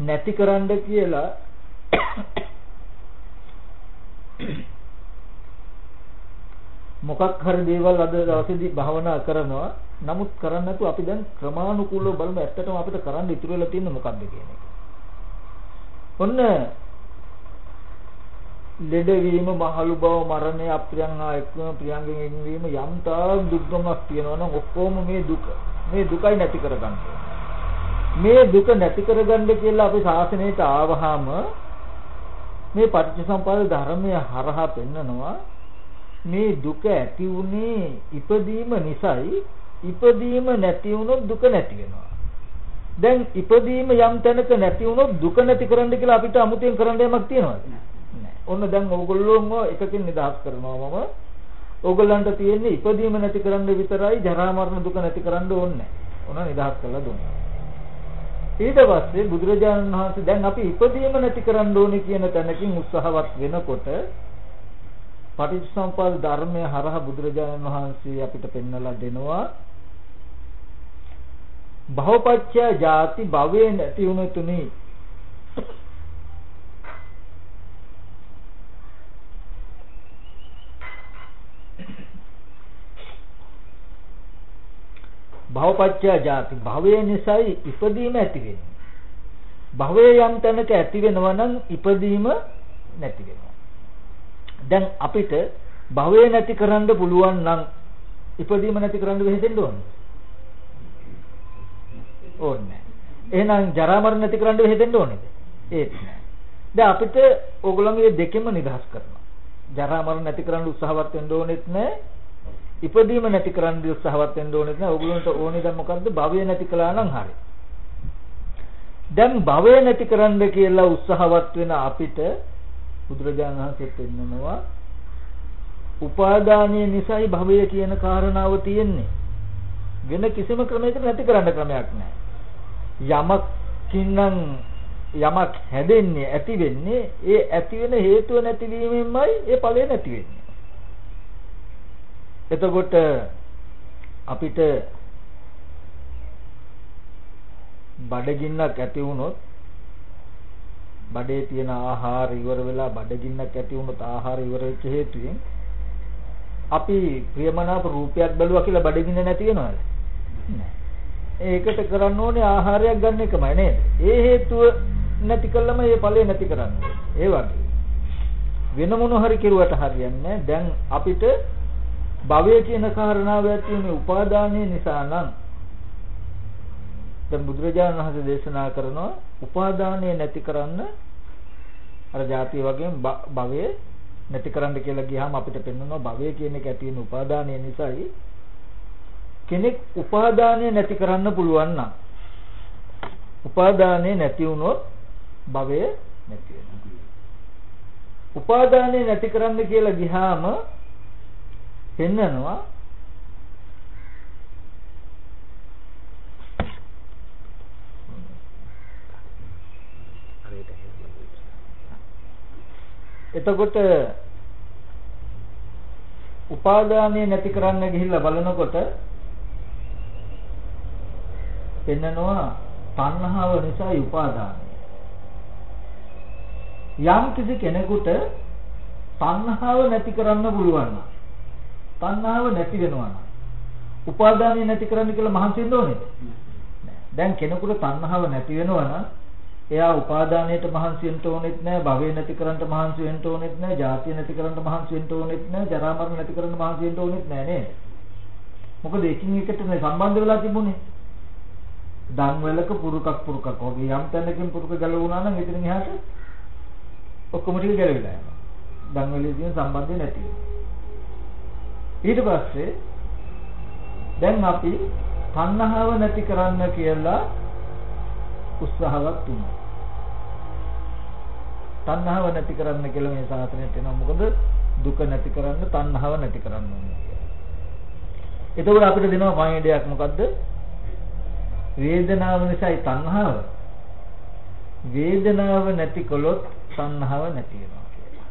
නැතිකරන්න කියලා මොකක් හරි දේවල් අද දවසේදී භාවනා කරනවා. නමුත් කරන්නේ නැතුව අපි දැන් ක්‍රමානුකූලව බලමු ඇත්තටම අපිට කරන්න ඉතුරු වෙලා තියෙන්නේ මොකක්ද කියන එක. ඔන්න ලෙඩවීම මහලු බව මරණය අප්‍රියං හා එක්වීම ප්‍රියංගෙන් එක්වීම යම් තාක් දුක් දුමක් තියෙනවා නම් ඔක්කොම මේ දුක. මේ දුකයි නැති කරගන්න. මේ දුක නැති කරගන්න කියලා අපි ශාසනයට ආවහම මේ පටිච්චසමුප්පාද ධර්මය හරහා පෙන්නනවා මේ දුක ඇති වුනේ ඉපදීම නිසායි ඉපදීම නැති වුණොත් දුක නැති වෙනවා දැන් ඉපදීම යම් තැනක නැති වුණොත් දුක නැති කරන්න කියලා අපිට අමුතෙන් කරන්න යමක් තියෙනවද ඔන්න දැන් ඕගොල්ලෝම එකකින් නිදහස් කරනවා මම. ඕගොල්ලන්ට තියෙන්නේ ඉපදීම නැති කරන්න විතරයි ජරා මරණ දුක නැති කරන්න ඕනේ. ඔන්න නිදහස් කරලා දුන්නා. ඊට පස්සේ බුදුරජාණන් වහන්සේ දැන් අපි ඉපදීම නැති කරන්න ඕනේ කියන තැනකින් උත්සාහවත් වෙනකොට පටිච්චසමුපාද ධර්මය හරහා බුදුරජාණන් වහන්සේ අපිට පෙන්වලා දෙනවා. භවපච්චය ಜಾති භවයේ නැති වුණු තුනේ භවපච්චය ජාති භවය නිසායි ඉපදීම ඇති වෙන්නේ. භවය යම් තැනක ඇති වෙනවා නම් ඉපදීම නැති වෙනවා. දැන් අපිට භවය නැති කරන්න පුළුවන් නම් ඉපදීම නැති කරන්න වෙහෙදෙන්න ඕනේ. ඕනේ. එහෙනම් ජරා මරණ නැති කරන්න වෙහෙදෙන්න ඕනේද? ඒත් නෑ. දැන් අපිට ඕගොල්ලන්ගේ දෙකෙන්ම නිදහස් කරනවා. ජරා මරණ නැති කරන්න උත්සාහවත් වෙන්න ඕනෙත් නෑ. ඉපදීම නැති කරන්න උත්සාහවත් වෙන්න ඕනේ නැහැ. ඕගොල්ලන්ට ඕනේ දැන් මොකද්ද? භවය නැති කළා නම් හරි. දැන් භවය නැති කරන්න කියලා උත්සාහවත් වෙන අපිට බුදුරජාණන් වහන්සේ පෙන්නනවා උපාදානීය නිසායි භවය කියන කාරණාව තියෙන්නේ. වෙන කිසිම ක්‍රමයකට නැති කරන්න ක්‍රමයක් නැහැ. යමකින්නම් යමක් හැදෙන්නේ ඇති වෙන්නේ ඒ ඇති වෙන හේතුව නැතිවීමෙන්මයි ඒ ඵලය නැති වෙන්නේ. එතකොට අපිට බඩගින්නක් ඇති වුණොත් බඩේ තියෙන ආහාර ඉවර වෙලා බඩගින්නක් ඇති වුණොත් ආහාර ඉවර වෙච්ච හේතුවෙන් අපි ප්‍රියමනාප රූපයක් බැලුවා කියලා බඩගින්න නැති වෙනවද? ඒකට කරන්න ඕනේ ආහාරයක් ගන්න එකමයි නේද? ඒ හේතුව නැති කළම ඒ ඵලය නැති කරන්න ඒ වගේ. වෙන මොන හරි කෙරුවට හරියන්නේ දැන් අපිට භවය කියන කාරණාව ඇති වෙන්නේ උපාදානය නිසා නම් දැන් බුදුරජාණන් වහන්සේ දේශනා කරනවා උපාදානය නැති කරන්න අර ಜಾති වගේම භවය නැති කරන්න කියලා ගියාම අපිට පෙන්වනවා භවය කියන එක ඇති වෙන උපාදානය නිසායි කෙනෙක් උපාදානය නැති කරන්න පුළුවන් නම් උපාදානය නැති වුණොත් භවය නැති වෙනවා. උපාදානය නැති කරන්න කියලා ගියාම පෙන්නනවා එතකොට උපාදානය නැති කරන්න ගිහිල්ලා බලනකොට පෙන්නනවා තණ්හාව නිසායි උපාදානය. යම් කිසි කෙනෙකුට තණ්හාව නැති කරන්න පුළුවන් නම් තණ්හාව නැති වෙනවා නම් උපාදානය නැති කරන්න කියලා මහන්සි වෙන්න ඕනේ. දැන් කෙනෙකුට තණ්හාව නැති වෙනවා නම් එයා උපාදානයට මහන්සි වෙන්න ඕනෙත් නෑ භවය නැති කරන්න මහන්සි වෙන්න ඕනෙත් නෑ ජාතිය නැති කරන්න මහන්සි වෙන්න ඕනෙත් නෑ ජරා මරණ නැති කරන්න මහන්සි වෙන්න ඕනෙත් නෑ නේද? මොකද එකින් එකට මේ සම්බන්ධ වෙලා තිබුණේ. දන්වැලක පුරුකක් පුරුකක් වගේ යම් තැනකින් පුරුක ගැලවුණා නම් එතනින් එහාට ඔක්කොම ටික ගැලවිලා යනවා. දන්වැලේ තියෙන සම්බන්ධය නැති ඊට පස්සේ දැන් අපි තණ්හාව නැති කරන්න කියලා උත්සාහවත් වුණා. තණ්හාව නැති කරන්න කියලා මේ සාසනයට එනවා. මොකද දුක නැති කරන්න තණ්හාව නැති කරන්න ඕනේ කියලා. එතකොට අපිට දෙනවා පණිවිඩයක් මොකද්ද? වේදනාව නිසායි තණ්හාව. වේදනාව නැති කළොත් තණ්හාව නැති වෙනවා කියලා.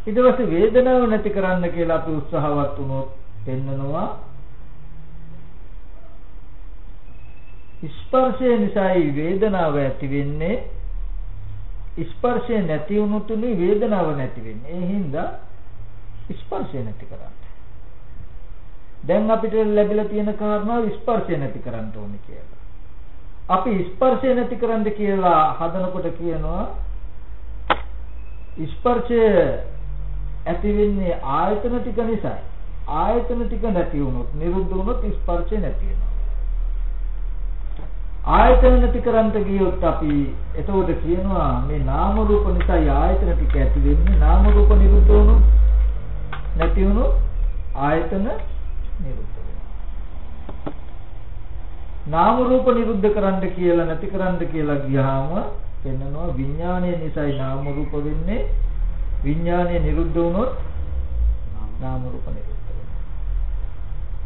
ඊට පස්සේ වේදනාව නැති කරන්න කියලා අපි උත්සාහවත් වුණොත් පෙන්නනවා ස්පර්ශය නිසායි වේදනාව ඇති වෙන්නේ. ස්පර්ශය නැති වුණුතුනේ වේදනාව නැති වෙන්නේ. ඒ හින්දා ස්පර්ශය නැති කරන්න. දැන් අපිට ලැබිලා තියෙන කාරණාව ස්පර්ශය නැති කරන්න ඕනේ කියලා. අපි ස්පර්ශය නැති කරන්න කියලා හදනකොට කියනවා ස්පර්ශය ඇති වෙන්නේ ආයතන ටික නිසායි ආයතන ටික නැති වුණොත් නිරුද්ධ වුණොත් ස්පර්ශය නැති වෙනවා. ආයතන නැති කරන්ට ගියොත් අපි එතකොට කියනවා මේ නාම රූප නිසා ආයතන ටික ඇති වෙන්නේ නාම රූප නිරුද්ධ වුණොත් නැති වුණොත් ආයතන නිරුද්ධ වෙනවා. නාම රූප නිරුද්ධ කරන්න කියලා නැති කරන්න කියලා ගියාම පෙන්නනවා විඥානය නිසායි නාම රූප වෙන්නේ. විඥානය නිරුද්ධ වුණොත් නාම රූප නිරුද්ධ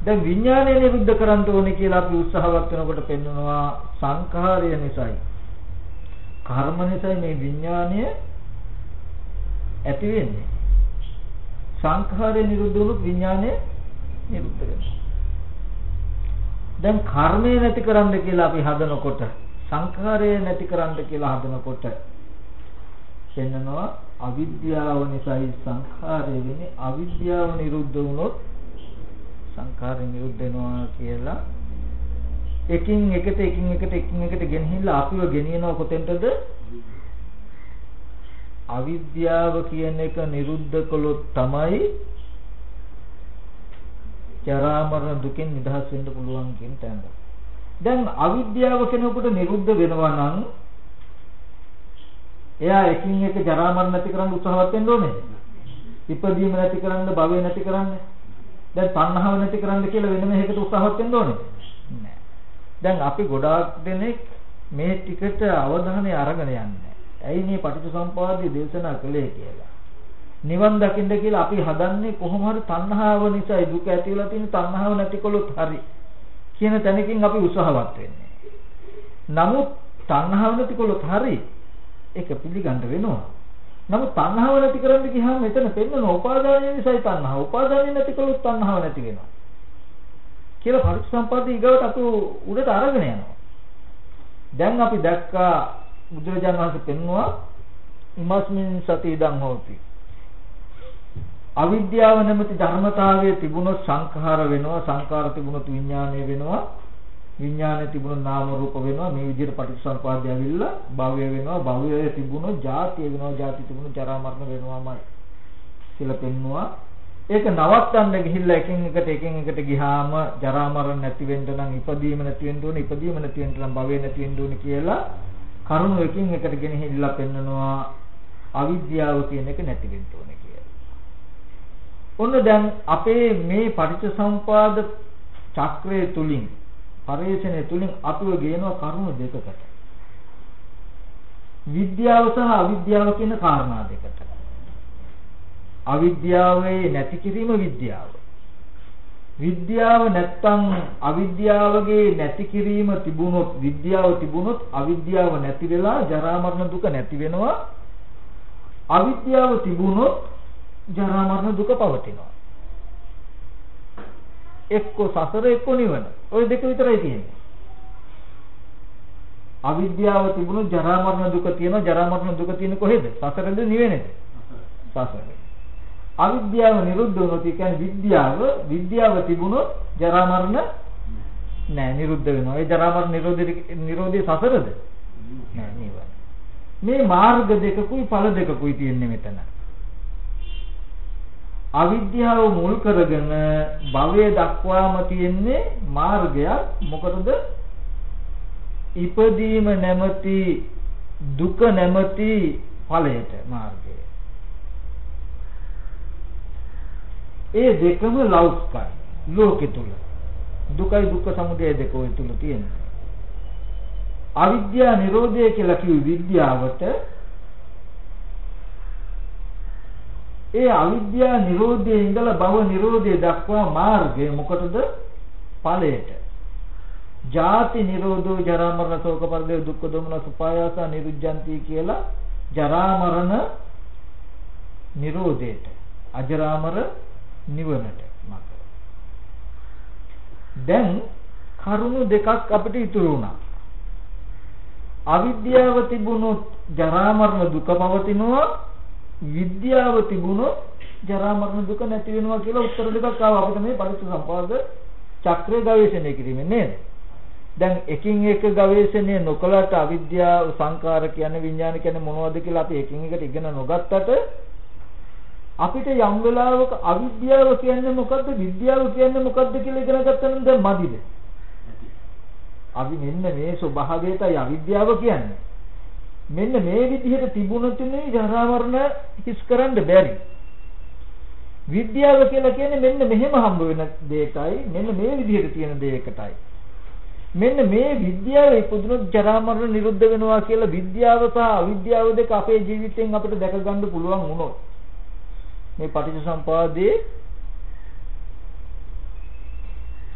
දැන් විඥානය නිරුද්ධ කරන්න ඕනේ කියලා අපි උත්සාහවත් වෙනකොට පෙන්වනවා සංඛාරය නිසායි. කර්ම නිසායි මේ විඥානය ඇති වෙන්නේ. සංඛාරය නිරුද්ධ වුණොත් විඥානය නිරුද්ධ වෙනවා. දැන් කර්මය නැති කරන්න කියලා අපි හදනකොට සංඛාරය නැති කරන්න කියලා හදනකොට පෙන්නනවා අවිද්‍යාව නිසායි සංඛාරය වෙන්නේ අවිද්‍යාව නිරුද්ධ වුණොත් සංඛාරය නිරුද්ධ වෙනවා කියලා එකින් එකට එකින් එකට එකින් එකට ගෙනහිල්ලා අපිව ගෙනියනවා කොතෙන්ටද අවිද්‍යාව කියන එක නිරුද්ධ කළොත් තමයි ජරා මරණ දුකෙන් නිදහස් වෙන්න පුළුවන් කියන තැන. දැන් අවිද්‍යාව කෙනෙකුට නිරුද්ධ වෙනවා නම් එයා එකින් එක ජරා මරණ නැති කරන්න උත්සාහවත් වෙන්න ඕනේ. ඉපදීම නැති කරන්න, භවය නැති කරන්න. දැන් තණ්හාව නැති කරන්න කියලා වෙනම එකකට උත්සාහවත් වෙන්න ඕනේ නෑ. දැන් අපි ගොඩාක් දෙනෙක් මේ ටිකට අවධානය අරගෙන යන්නේ. ඇයි මේ පටිච්චසමුපාදය දේශනා කළේ කියලා. නිවන් දකින්න කියලා අපි හදන්නේ කොහොම හරි තණ්හාව නිසා දුක ඇති වෙලා තියෙන තණ්හාව නැතිකොලොත් හරි කියන තැනකින් අපි උත්සාහවත් වෙන්නේ. නමුත් තණ්හාව නැතිකොලොත් හරි ඒක පිළිගන්න වෙනවා. නමුත් තණ්හාව නැති කරන්න ගියාම මෙතන පෙන්වන උපාදානය නිසායි තණ්හාව. උපාදානය නැති කළොත් තණ්හාව නැති වෙනවා. කියලා පරිසම්පාද ඊගවට අපි උඩට අරගෙන යනවා. දැන් අපි දැක්කා බුදුරජාණන් වහන්සේ පෙන්වුවා ඉමස්මින් සති ඉදං හෝති. අවිද්‍යාව නැමැති ධර්මතාවයේ තිබුණොත් සංඛාර වෙනවා සංඛාර තිබුණොත් විඥානය වෙනවා විඥානය තිබුණොත් නාම රූප වෙනවා මේ විදිහට පටිච්චසමුපාදය ඇවිල්ලා භවය වෙනවා භවය තිබුණොත් ජාතිය වෙනවා ජාති තිබුණොත් ජරා මරණ වෙනවාමයි. කියලා පෙන්නවා. ඒක නවත්තන්න ගිහිල්ලා එකින් එකට එකින් එකට ගියාම ජරා මරණ නැති වෙන්න නම් ඉපදීම නැති වෙන්න ඕනේ ඉපදීම නැති වෙන්න නම් භවය නැති වෙන්න ඕනේ කියලා කරුණු එකින් එකට ගෙනහිල්ලා පෙන්නනවා. අවිද්‍යාව කියන එක නැති වෙන්න ඕනේ කියලා. ඔන්න දැන් අපේ මේ පටිච්චසමුපාද චක්‍රය තුලින් පරිශ්‍රණය තුලින් අපිව ගේනවා කරුණු දෙකකට. විද්‍යාව සහ අවිද්‍යාව කියන කාරණා දෙකට. අවිද්‍යාවේ නැති කිරීම විද්‍යාව. විද්‍යාව නැත්තම් අවිද්‍යාවගේ නැති කිරීම තිබුණොත් විද්‍යාව තිබුණොත් අවිද්‍යාව නැති වෙලා ජරා මරණ දුක නැති වෙනවා. අවිද්‍යාව තිබුණොත් ජරා මරණ දුක පවතිනවා. එක්ක සසර එක්ක නිවන. ওই දෙක විතරයි තියෙන්නේ. අවිද්‍යාව තිබුණොත් ජරා මරණ දුක තියෙනවා. ජරා මරණ දුක තියෙන්නේ කොහෙද? සසරද නිවෙනේද? සසරේ. අවිද්‍යාව නිරුද්ධ වුණොත් ඒ කියන්නේ විද්‍යාව විද්‍යාව තිබුණොත් ජරා මරණ නෑ නිරුද්ධ වෙනවා. ඒ ජරා මරණ නිරෝධේ නිරෝධේ සසරද? නෑ නිවන. මේ මාර්ග දෙකකුයි ඵල දෙකකුයි තියෙන්නේ මෙතන. අවිද්‍යාව මුල් කරගෙන භවය දක්වාම තියෙන්නේ මාර්ගයක් මොකටද? ඉපදීම නැමැති දුක නැමැති ඵලයට මාර්ගය. ඒ දෙකම ලෞකිකයි ලෝකෙ තුල. දුකයි දුක්ඛ සමුදය දෙක ඔය තුල තියෙනවා. අවිද්‍යා නිරෝධය කියලා කිව්ව විද්‍යාවට ඒ අවිද්‍යා නිරෝධයේ ඉඳලා භව නිරෝධය දක්වා මාර්ගය මොකටද? ඵලයට. ජාති නිරෝධෝ ජරා මරණ ශෝක පරිදේ දුක්ඛ දොමන සුපායාස නිරුද්ධಂತಿ කියලා ජරා මරණ නිරෝධයට අජරාමර නිවනට මඟ. දැන් කරුණු දෙකක් අපිට ඉතුරු වුණා. අවිද්‍යාව තිබුණොත් ජරා මරණ දුක පවතිනවා විද්‍යාව තිබුණොත් ජරා මරණ දුක නැති වෙනවා කියලා උත්තර දෙකක් ආවා අපිට මේ පරිච්ඡසම්පාද චක්‍රය ගවේෂණය කිරීමෙන් නේද? දැන් එකින් එක ගවේෂණය නොකලට අවිද්‍යාව සංකාර කියන්නේ විඥාන කියන්නේ මොනවද කියලා අපි එකින් එකට ඉගෙන නොගත්තට අපිට යම් වෙලාවක අවිද්‍යාව කියන්නේ මොකද්ද විද්‍යාව කියන්නේ මොකද්ද කියලා ඉගෙන ගත්තනම් දැන් මදිද? අපි මෙන්න මේ ස්වභාවයටයි අවිද්‍යාව කියන්නේ. මෙන්න මේ විදිහට තිබුණොතුනේ ජරා මරණ හිස් කරන්න බැරි. විද්‍යාව කියලා කියන්නේ මෙන්න මෙහෙම හම්බ වෙන දෙයකයි මෙන්න මේ විදිහට තියෙන දෙයකටයි. මෙන්න මේ විද්‍යාව ඉපදුනොත් ජරා මරණ නිරුද්ධ වෙනවා කියලා විද්‍යාව සහ අවිද්‍යාව දෙක අපේ ජීවිතෙන් අපිට දැක ගන්න පුළුවන් වුණොත් මේ පටිච්චසම්පාදයේ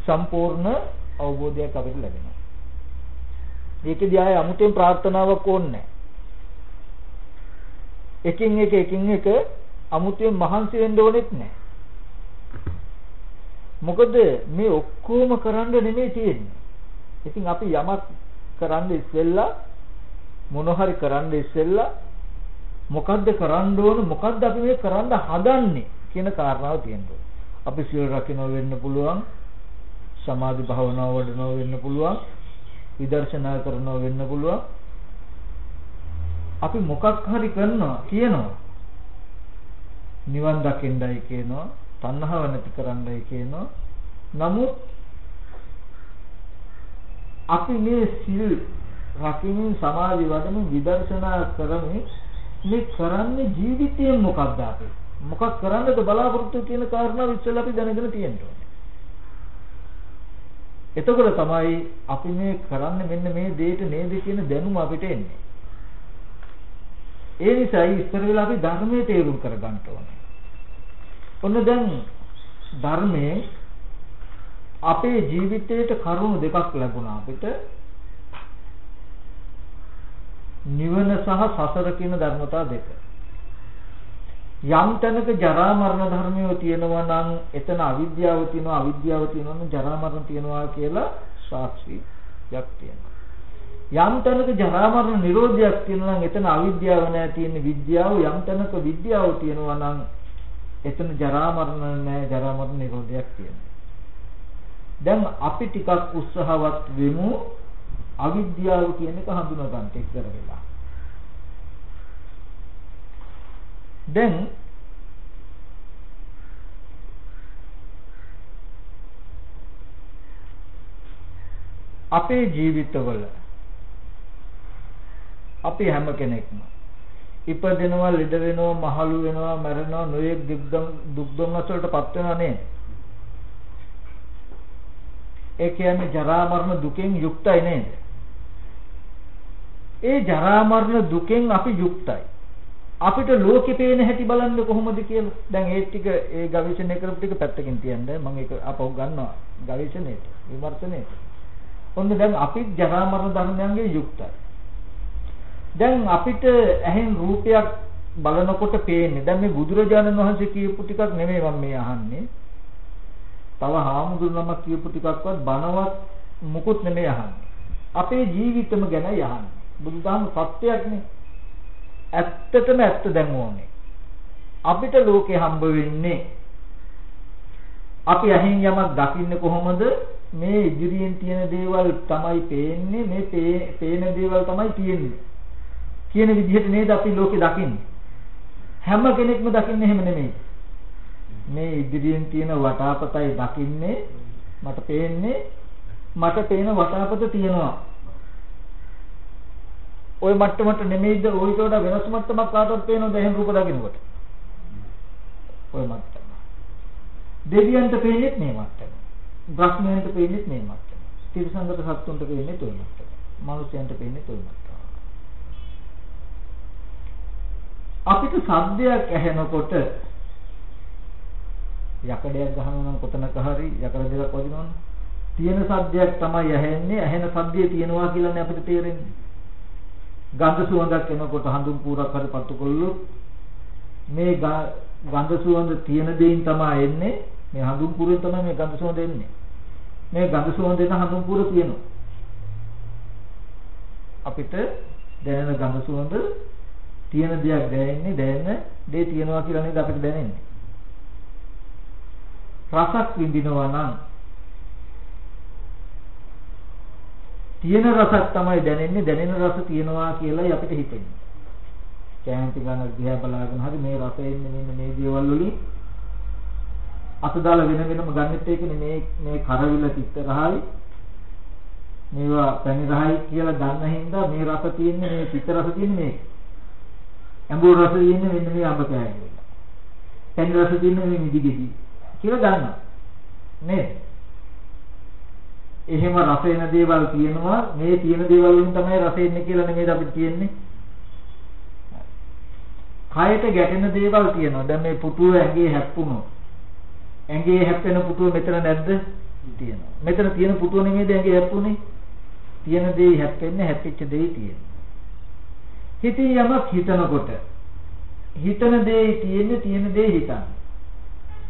සම්පූර්ණ අවබෝධයක් අපිට ලැබෙනවා. ඒකදී ආය 아무තෙන් ප්‍රාර්ථනාවක් ඕනේ එකින් එක එකින් එක 아무තෙන් මහන්සි වෙන්න ඕනෙත් නැහැ. මොකද මේ ඔක්කොම කරන්න නෙමෙයි තියෙන්නේ. ඉතින් අපි යමක් කරන්න ඉස්සෙල්ලා මොන හරි කරන්න ඉස්සෙල්ලා මොකද්ද කරන්න ඕන මොකද්ද අපි මේ කරන්න හදන්නේ කියන කාරණාව තියෙනවා. අපි සිල් රකින්න වෙන්න පුළුවන් සමාධි භාවනාව වඩනවා වෙන්න පුළුවන් විදර්ශනා කරනවා වෙන්න පුළුවන් අපි මොකක් හරි කරනවා කියනවා නිවන් දකින්නයි කියනවා තණ්හාව නැති කරන්නයි කියනවා නමුත් අපි මේ සිල් රකින්න සමාධි වඩමින් විදර්ශනා කරමින් මේ කරන්නේ ජීවිතයෙන් මොකක්ද අපි? මොකක් කරන්නද බලාපොරොත්තු කියන කාරණාව ඉස්සෙල්ලා අපි දැනගෙන තියෙන්න ඕනේ. එතකොට තමයි අපි මේ කරන්නේ මෙන්න මේ දෙයට නේද කියන දැනුම අපිට එන්නේ. ඒ නිසායි ඉස්සර වෙලා අපි ධර්මයේ තේරුම් කරගන්න ඕනේ. ඔන්න දැන් ධර්මයේ අපේ ජීවිතයට කරුණු දෙකක් ලැබුණා අපිට නිවන සහ සසර කියන ධර්මතා දෙක. යම් තැනක ජරා මරණ ධර්මයෝ තියෙනවා නම් එතන අවිද්‍යාව තියෙනවා අවිද්‍යාව තියෙනවා නම් ජරා මරණ තියෙනවා කියලා සාක්ෂියක් තියෙනවා. යම් තැනක ජරා මරණ නිරෝධයක් තියෙනවා නම් එතන අවිද්‍යාව නෑ තියෙන්නේ විද්‍යාව. යම් තැනක විද්‍යාව තියෙනවා නම් එතන ජරා මරණ නෑ ජරා මරණ නිරෝධයක් තියෙනවා. දැන් අපි ටිකක් උත්සාහවත් වෙමු අවිද්‍යාව කියන එක හඳුනා ගන්න ඉස්සර වෙලා දැන් අපේ ජීවිතවල අපි හැම කෙනෙක්ම ඉපදෙනවා ලෙඩ වෙනවා මහලු වෙනවා මැරෙනවා නොයෙක් දුක් දුම්නස් වලටපත් වෙනවා නේද? ඒ කියන්නේ ජරා මරණ දුකෙන් යුක්තයි නේද? ඒ ජරා මරණ දුකෙන් අපි යුක්තයි. අපිට ලෝකෙ පේන හැටි බලන්න කොහොමද කියලා. දැන් ඒ ටික ඒ ගවේෂණය කරපු ටික පැත්තකින් තියන්න මම ඒක අපව ගන්නවා ගවේෂණයට විමර්ශනයට. ඔන්න දැන් අපි ජරා මරණ ධර්මයන්ගේ යුක්තයි. දැන් අපිට ඇහෙන් රූපයක් බලනකොට පේන්නේ. දැන් මේ බුදුරජාණන් වහන්සේ කියපු ටිකක් නෙමෙයි මම මේ අහන්නේ. තව හාමුදුරුවෝ නමක් කියපු ටිකක්වත් බනවත් මුකුත් නෙමෙයි අහන්නේ. අපේ ජීවිතම ගැනයි අහන්නේ. බුදුදහම සත්‍යයක්නේ. ඇත්තටම ඇත්ත දැන් ඕනේ. අපිට ලෝකේ හම්බ වෙන්නේ අපි අහින් යමක් දකින්නේ කොහොමද? මේ ඉදිරියෙන් තියෙන දේවල් තමයි පේන්නේ මේ පේන දේවල් තමයි තියෙන්නේ. කියන විදිහට නේද අපි ලෝකේ දකින්නේ. හැම කෙනෙක්ම දකින්නේ එහෙම නෙමෙයි. මේ ඉදිරියෙන් තියෙන වටාපතයි දකින්නේ මට පේන්නේ මට පේන වටාපත තියෙනවා. ওই මට්ටමට නෙමෙයිද ওইට වඩා වෙනස් මට්ටමක් කාටවත් පේනවද එහෙම රූප දකින්නකොට? ওই මට්ටම. දෙවියන්ට පේන්නේ මේ මට්ටම. බ්‍රහ්මයන්ට පේන්නේ මේ මට්ටම. තිරිසංගත සත්තුන්ට පේන්නේ ওই මට්ටම. මනුස්සයන්ට පේන්නේ ওই මට්ටම. අපිට සද්දයක් ඇහෙනකොට යකඩයක් ගහනවා නම් කොතනක හරි යකඩ දෙකක් වදිනවනේ. තියෙන සද්දයක් තමයි ඇහෙන්නේ. ඇහෙන සද්දේ තියෙනවා කියලානේ අපිට තේරෙන්නේ. ගන්ධ සුවඳක් එනකොට හඳුන් පූරක් හරි පත්තු කොල්ලොත් මේ ගන්ධ සුවඳ තියෙන දෙයින් තමයි එන්නේ. මේ හඳුන් පූරෙන් තමයි මේ ගන්ධ සුවඳ එන්නේ. මේ ගන්ධ සුවඳ එන හඳුන් පූර තියෙනවා. අපිට දැනෙන ගන්ධ සුවඳ තියෙන දෙයක් දැනෙන්නේ දැනෙන දේ තියෙනවා කියලා නේද අපිට දැනෙන්නේ. රසක් විඳිනවා නම් තියෙන රසක් තමයි දැනෙන්නේ දැනෙන රස තියෙනවා කියලායි අපිට හිතෙන්නේ. කැමති ගන්න දිහා බලාගෙන හරි මේ රස එන්නේ මෙන්න මේ දේවල් වලින් අත දාලා වෙන වෙනම ගන්නෙත් ඒකනේ මේ මේ කරවිල තිත්ත රහයි මේවා පැණි රහයි කියලා ගන්න හින්දා මේ රස තියෙන්නේ මේ තිත්ත රස තියෙන්නේ මේක. ඇඹුල් රස තියෙන්නේ මෙන්න මේ අඹ කෑල්ල. පැණි රස තියෙන්නේ මේ මිදිගෙඩි කියලා ගන්නවා. නේද? එහෙම රස එන දේවල් තියෙනවා මේ තියෙන දේවල් වලින් තමයි රස එන්නේ කියලා නෙමෙයි අපිට තියෙන්නේ. කයට ගැටෙන දේවල් තියෙනවා. දැන් මේ පුටුව ඇඟේ හැප්පුණොත් ඇඟේ හැප්පෙන පුටුව මෙතන නැද්ද? තියෙනවා. මෙතන තියෙන පුටුව නෙමෙයිද ඇඟේ හැප්පුණේ? තියෙන දේ හැප්පෙන්නේ හැප්පිච්ච දේ තියෙනවා. හිතින් යමක් හිතනකොට හිතන දේ තියෙන්නේ තියෙන දේ හිතන්නේ.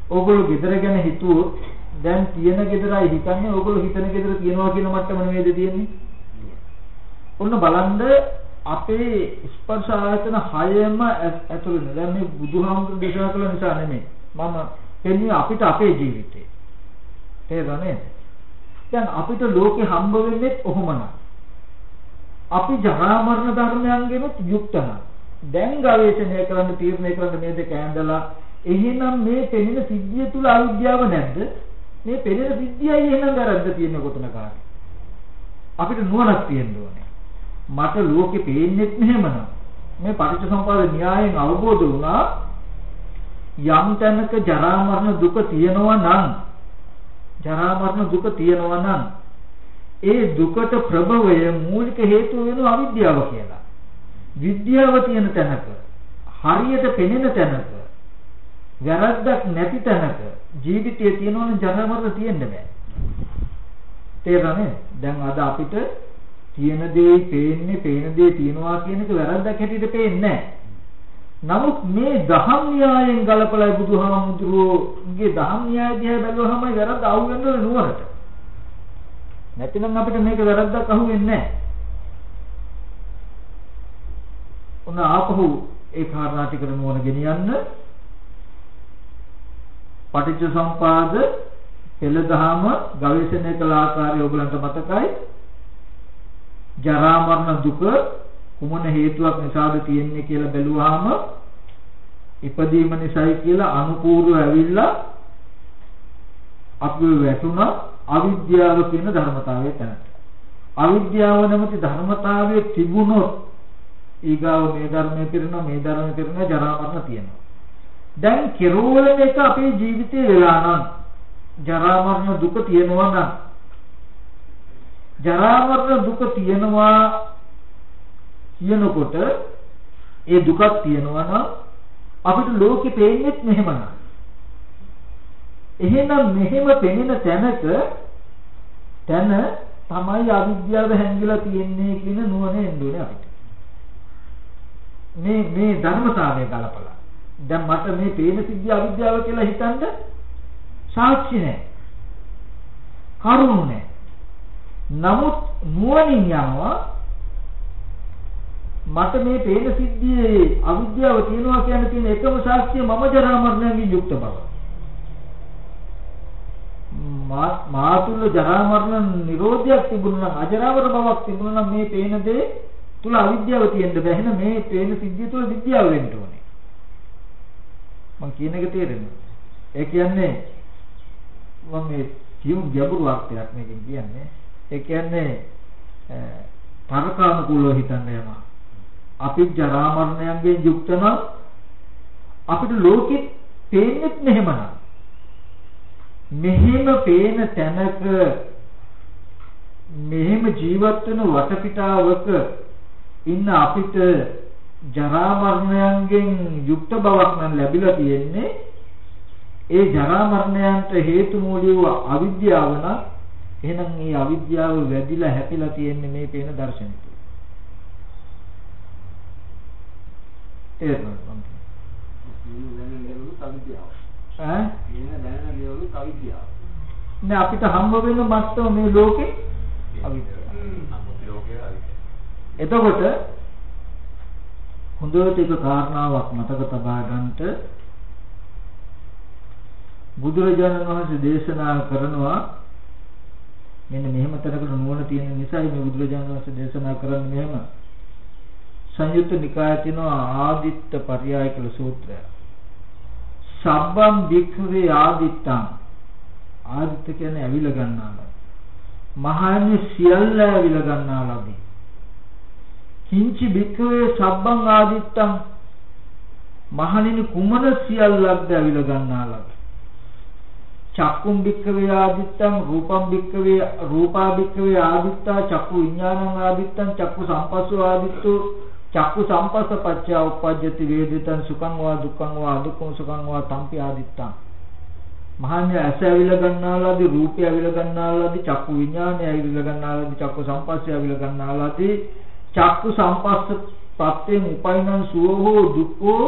ඕගොල්ලෝ gedara ගැන හිතුවොත් දැන් තියෙන gedarai හිතන්නේ ඕගොල්ලෝ හිතන gedara තියනවා කියන මට්ටම නෙමෙයිද තියෙන්නේ? ඔන්න බලන්න අපේ ස්පර්ශ ආයතන හයම ඇතුළේ දැන් මේ බුදුහාමුදුරු දේශනා කළ නිසා නෙමෙයි. මම කියන්නේ අපිට අපේ ජීවිතේ. තේරුණා නේද? දැන් අපිට ලෝකේ හම්බ වෙන්නේ කොහොමද? අපි ජරා මරණ ධර්මයන්ගෙනුත් යුක්ත දැන් ගවේෂණය කරන්න තීරණය කරන්න මේ දෙක ඇඳලා එහෙනම් මේ පෙනෙන සිද්ධිය තුල අවිද්‍යාව නැද්ද? මේ පෙනෙන සිද්ධියයි එහෙනම් වැරද්ද තියෙන කොතන කාරේ. අපිට නුවණක් තියෙන්න ඕනේ. මට ලෝකේ පේන්නේත් මෙහෙමනම්. මේ පටිච්චසමුප්පාද න්‍යායෙන් අවබෝධ වුණා යම් තැනක ජරා මරණ දුක තියෙනවා නම් ජරා මරණ දුක තියෙනවා නම් ඒ දුකට ප්‍රභවය මූලික හේතුව වෙනවා අවිද්‍යාව කියලා. විද්‍යාව තියෙන තැනක හරියට පෙනෙන තැනක වැරද්දක් නැති තැනක ජීවිතයේ තියෙනවනම් ජරා මරණ තියෙන්න බෑ. තේරෙනවද? දැන් අද අපිට තියෙන දේ පේන්නේ පේන දේ තියනවා කියන එක වැරද්දක් හැටියට පේන්නේ නමුත් මේ දහම් න්‍යායෙන් ගලපලා බුදුහාමුදුරුවෝගේ දහම් න්‍යාය දිහා බැලුවහම වැරද්ද අහුවෙන්නේ නුවරට. නැතිනම් අපිට මේක වැරද්දක් අහුවෙන්නේ නැහැ. ඔන්න ආපහු ඒ කාරණා ටිකට මොන ගෙනියන්න. පටිච්ච සම්පාද පෙළදහම ගවේෂණය කළ ආකාරය ඔයගලන්ට මතකයි. ජරා මරණ දුක කුමන හේතුවක් නිසාද තියෙන්නේ කියලා බැලුවාම ඉපදීම නිසායි කියලා අනුපූර්ව ඇවිල්ලා අපි වැටුණා. අවිද්‍යාව කියන ධර්මතාවය තැනට. අවිද්‍යාව නැමැති ධර්මතාවයේ තිබුණොත් ඊගාව මේ ධර්මයේ පිරෙනවා මේ ධර්මයේ පිරෙනවා ජරා මරණ තියෙනවා. දැන් කෙරෝල එක අපේ ජීවිතේ වෙලා නම් ජරා මරණ දුක තියෙනවා නම් ජරා මරණ දුක තියෙනවා කියනකොට ඒ දුකක් තියෙනවා නම් අපිට ලෝකෙ පේන්නේ මෙහෙමනම්. එහෙනම් මෙහෙම පෙනෙන තැනක තැන තමයි අවිද්‍යාව හැංගිලා තියෙන්නේ කියන නුවණ එන්නේ අපිට. මේ මේ ධර්මතාවය ගලපලා. දැන් මට මේ පේන සිද්ධිය අවිද්‍යාව කියලා හිතන්න සාක්ෂි නැහැ. කරුණු නැහැ. නමුත් නුවණින් යනවා මට මේ පේන සිද්ධියේ අවිද්‍යාව තියෙනවා කියන තියෙන එකම සාක්ෂිය මම ජරා මරණයෙන් යුක්ත බව. මා තුල ජරා මරණ නිරෝධයක් තිබුණා නම් අජරාවර බවක් තිබුණා නම් මේ පේන දේ තුල අවිද්‍යාව තියෙන්න බෑ. එහෙනම් මේ පේන සිද්ධිය තුල විද්‍යාව වෙන්න ඕනේ. මම කියන එක තේරෙනවද? ඒ කියන්නේ මම මේ කියමු ගැඹුරු අර්ථයක් මේකෙන් කියන්නේ. ඒ කියන්නේ තර්කානුකූලව හිතන්න යනවා. අපි ජරා මරණයන්ගෙන් යුක්ත නම් අපිට ලෝකෙ පේන්නේ මෙහෙමනම්. මෙහෙම පේන තැනක මෙහෙම ජීවත් වෙන වටපිටාවක ඉන්න අපිට ජරා මරණයන්ගෙන් යුක්ත බවක් නම් ලැබිලා තියෙන්නේ ඒ ජරා මරණයන්ට හේතු මූලික අවිද්‍යාව නම් එහෙනම් මේ අවිද්‍යාව වැඩිලා හැපිලා තියෙන්නේ මේ පේන දර්ශනෙ තුල. තේරෙනවද මම ඈ? කියන දැනන දේවල් කවිද්‍යාව. නෑ අපිට හම්බ වෙන මත්තම මේ ලෝකේ අවිද්‍යාව. එතකොට හොඳට එක කාරණාවක් මතක තබා ගන්නට බුදුරජාණන් වහන්සේ දේශනා කරනවා මෙන්න මෙහෙම තැනකට නුවණ තියෙන නිසා මේ බුදුරජාණන් වහන්සේ දේශනා කරන්නේ මෙහෙම. සංයුත්ත නිකායේ තියෙනවා ආදිත්ත පర్యాయ කියලා සූත්‍රයක් සබ්බම් වික්ඛවේ ආදිත්තං ආදිත්ත කියන්නේ ඇවිල ගන්නවා. මහානි සියල්ල ඇවිල ගන්නවා. කිංචි වික්ඛවේ සබ්බං ආදිත්තං මහණෙනි කුමන සියල්ලක්ද ඇවිල ගන්නවා. චක්කුම් භික්කවේ ආදිත්තං රූපම් භික්කවේ රූපා භික්කවේ ආදිත්තා චක්කු විඥානං ආදිත්තං චක්කු සම්පස්සෝ ආදිත්තෝ චක්කු සම්පස්ස පච්චය උපජ්ජති වේදිතං සුඛං වා දුක්ඛං වා අදුක්ඛං සුඛං වා තම්පි ආදිත්තං. මහන්නේ ඇස ඇවිල ගන්නාලාදී රූපය ඇවිල ගන්නාලාදී චක්කු විඥානය ඇවිල ගන්නාලාදී චක්කු සම්පස්සය ඇවිල ගන්නාලාදී චක්කු සම්පස්ස පත්තෙන් උපයිනං සුවෝ දුක්ඛෝ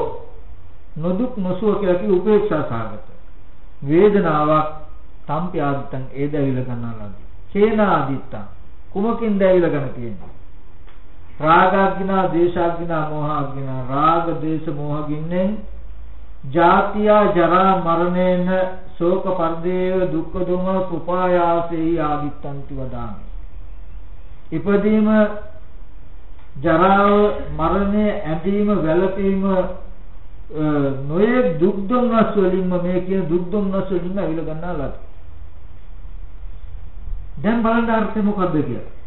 නොදුක් නොසුව කියලා කි උපේක්ෂා සාගත. වේදනාවක් තම්පි ආදිත්තං ඒ දැවිල ගන්නාලාදී. කේන ආදිත්තං කුමකින් දැවිල ගන්න තියෙන්නේ? රාගාග්ගිනා දේශාග්ගිනා මෝහාග්ගිනා රාග දේශ මෝහගින්නෙන් ජාතියා ජරා මරණේන ශෝක පරිදේව දුක්ඛ දුම උපායාසෙහි ආදිත්තන්ති වදාමි ඉපදීම ජරාව මරණය ඇඳීම වැළපීම නොයේ දුක් දුම්නස් වලින්ම මේ කියන දුක් දුම්නස් වලින්ම අවිල ගන්නා ලද. දැන් බලන්න අර්ථය මොකද්ද කියලා.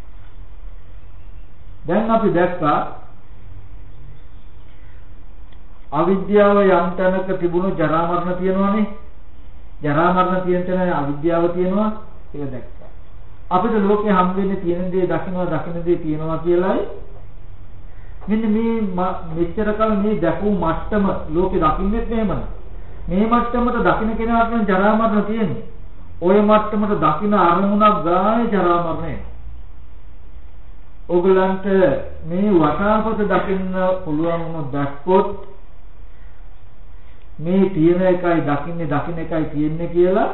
දැන් අපි දැක්කා අවිද්‍යාව යම් තැනක තිබුණු ජරා මරණ තියෙනවනේ. ජරා මරණ තියෙන තැන අවිද්‍යාව තියෙනවා ඒක දැක්කා. අපිට ලෝකේ හම් වෙන්නේ තියෙන දේ දකින්නවා දකින්න දේ තියෙනවා කියලායි මෙන්න මේ මෙච්චර කල මේ දැකූ මට්ටම ලෝකෙ දකින්නෙත් මෙහෙමද මේ මට්ටමට දකින්න කෙනාට නම් ජරා මරණ තියෙන්නේ ওই මට්ටමට දකින්න අරමුණක් ගානේ ජරා මරණය ඔගලන්ට මේ වටාපත දකින්න පුළුවන් වුණ දැක්කොත් මේ තියෙන එකයි දකින්නේ දකින්න එකයි තියෙන්නේ කියලා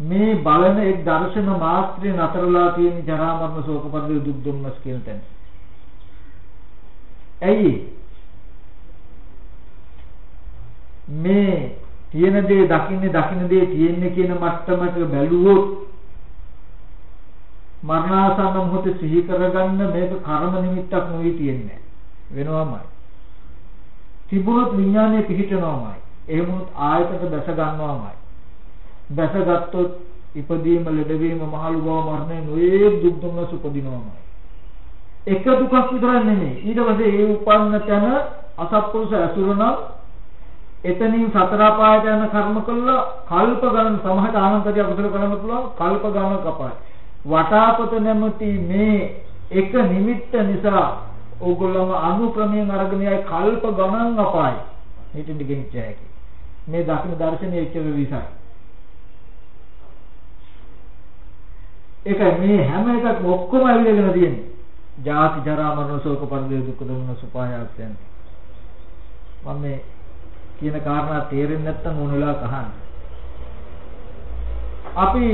මේ බලන එක් දර්ශන මාත්‍රේ නතරලා තියෙන ජරා මරණ ශෝක පරිදේ දුක් දුම්නස් කියන තැන. ඇයි? මේ තියෙන දේ දකින්නේ දකින්න දේ තියෙන්නේ කියන මට්ටමට බැලුවොත් මරණාසන්න මොහොතේ සිහි කරගන්න මේක කර්ම නිමිත්තක් නෙවෙයි තියෙන්නේ වෙනවමයි තිබුණොත් විඥානය පිහිටනවමයි එහෙම වුණොත් ආයතනක දැස ගන්නවමයි දැසගත්තොත් ඉපදීම ලෙඩවීම මහලු බව මරණය නොයේ දුක් දුන්නස උපදිනවමයි. එක දුකක් විතරක් නෙමෙයි. ඊට පස්සේ ඒ උපන්න තැන අසත්පුරුෂ ඇසුරනම් එතනින් සතර පායට යන කර්ම කළා කල්ප ගණන් සමහර ආනන්තරිය අකුසල කරන්න පුළුවන් කල්ප ගණන් කපායි. වටාපත නැමැති මේ එක නිමිත්ත නිසා ඕගොල්ලෝම අනුක්‍රමයෙන් අරගෙන යයි කල්ප ගණන් අපායි. හිතින් ගෙනිච්ච හැකි. මේ දකින්න දර්ශනයේ එච්චර විසයි. ඒක මේ හැම එකක්ම ඔක්කොම ඇවිල්ලාගෙන තියෙන්නේ. ජාති ජරා මරණ ශෝක පරිදේ දුක් දුන්න සුපායයන්. මම මේ කියන කාරණා තේරෙන්නේ නැත්නම් ඕන වෙලාවක අහන්න. අපි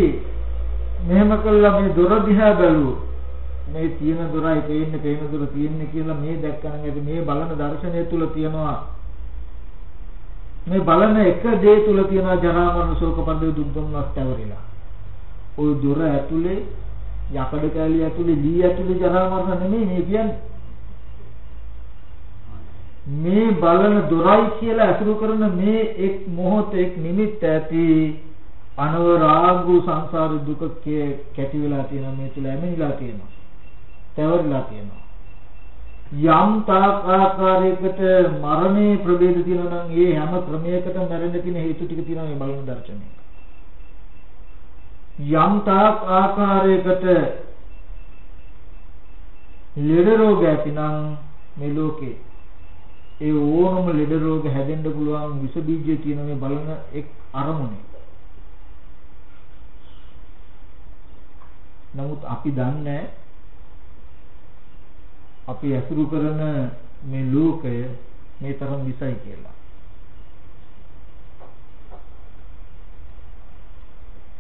මෙහෙම කළා මේ දොර දිහා බැලුවොත් මේ තියෙන දොරයි පේන්නේ පේන දොර තියෙන්නේ කියලා මේ දැක්කනම් ඇති මේ බලන දර්ශනය තුල තියෙනවා මේ බලන එක දේ තුල තියෙනවා ජරා මරණ ශෝක පරිදේ දුක් දුන්නස් තවරිලා. ওই දොර ඇතුලේ යකඩ කැලිය ඇතුලේ දී ඇතුලේ ජරා මරණ නෙමෙයි මේ කියන්නේ. මේ බලන දොරයි කියලා අසුරු කරන මේ එක් මොහොත එක් නිමිත්ත ඇති අනවරාගු සංසාර දුක කැටි වෙලා තියෙනවා මේ තුල ඇමිනිලා තියෙනවා. තැවරිලා තියෙනවා. යම් තාක් ආකාරයකට මරණේ ප්‍රභේද තියෙනවා නම් ඒ හැම ක්‍රමයකටම මැරෙන්න තියෙන හේතු ටික තියෙනවා මේ බලන දර්ශනයේ. යම් තාක් ආකාරයකට ලෙඩ රෝග ඇතිනම් මේ ලෝකේ ඒ ඕනම ලෙඩ රෝග හැදෙන්න පුළුවන් විස බීජය තියෙන මේ බලන එක් අරමුණේ. නමුත් අපි දන්නේ අපි ඇසුරු කරන මේ ලෝකය මේ තරම් විසයි කියලා.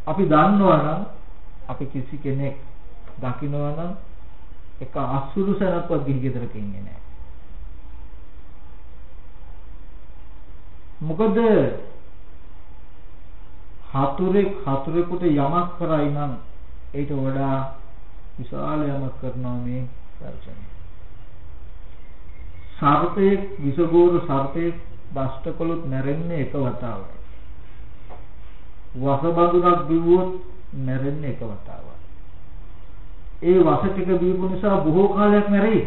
අපි දන්නවා නම් අපි කිසි කෙනෙක් දකිනවා නම් එක අසුරු සරක්වත් ගිහි ගෙදරක ඉන්නේ නැහැ. මොකද හතුරෙක් හතුරෙකුට යමක් කරයි නම් ඊට වඩා විශාල යමක් කරනවා මේ දර්ශනය. සර්පයෙක් විසගෝර සර්පයෙක් බස්ටකොලොත් මැරෙන්නේ එක වතාවයි. වසබඳුනක් බිව්වොත් මැරෙන්නේ එක වතාවක්. ඒ වස ටික බීපු නිසා බොහෝ කාලයක් මැරෙයි.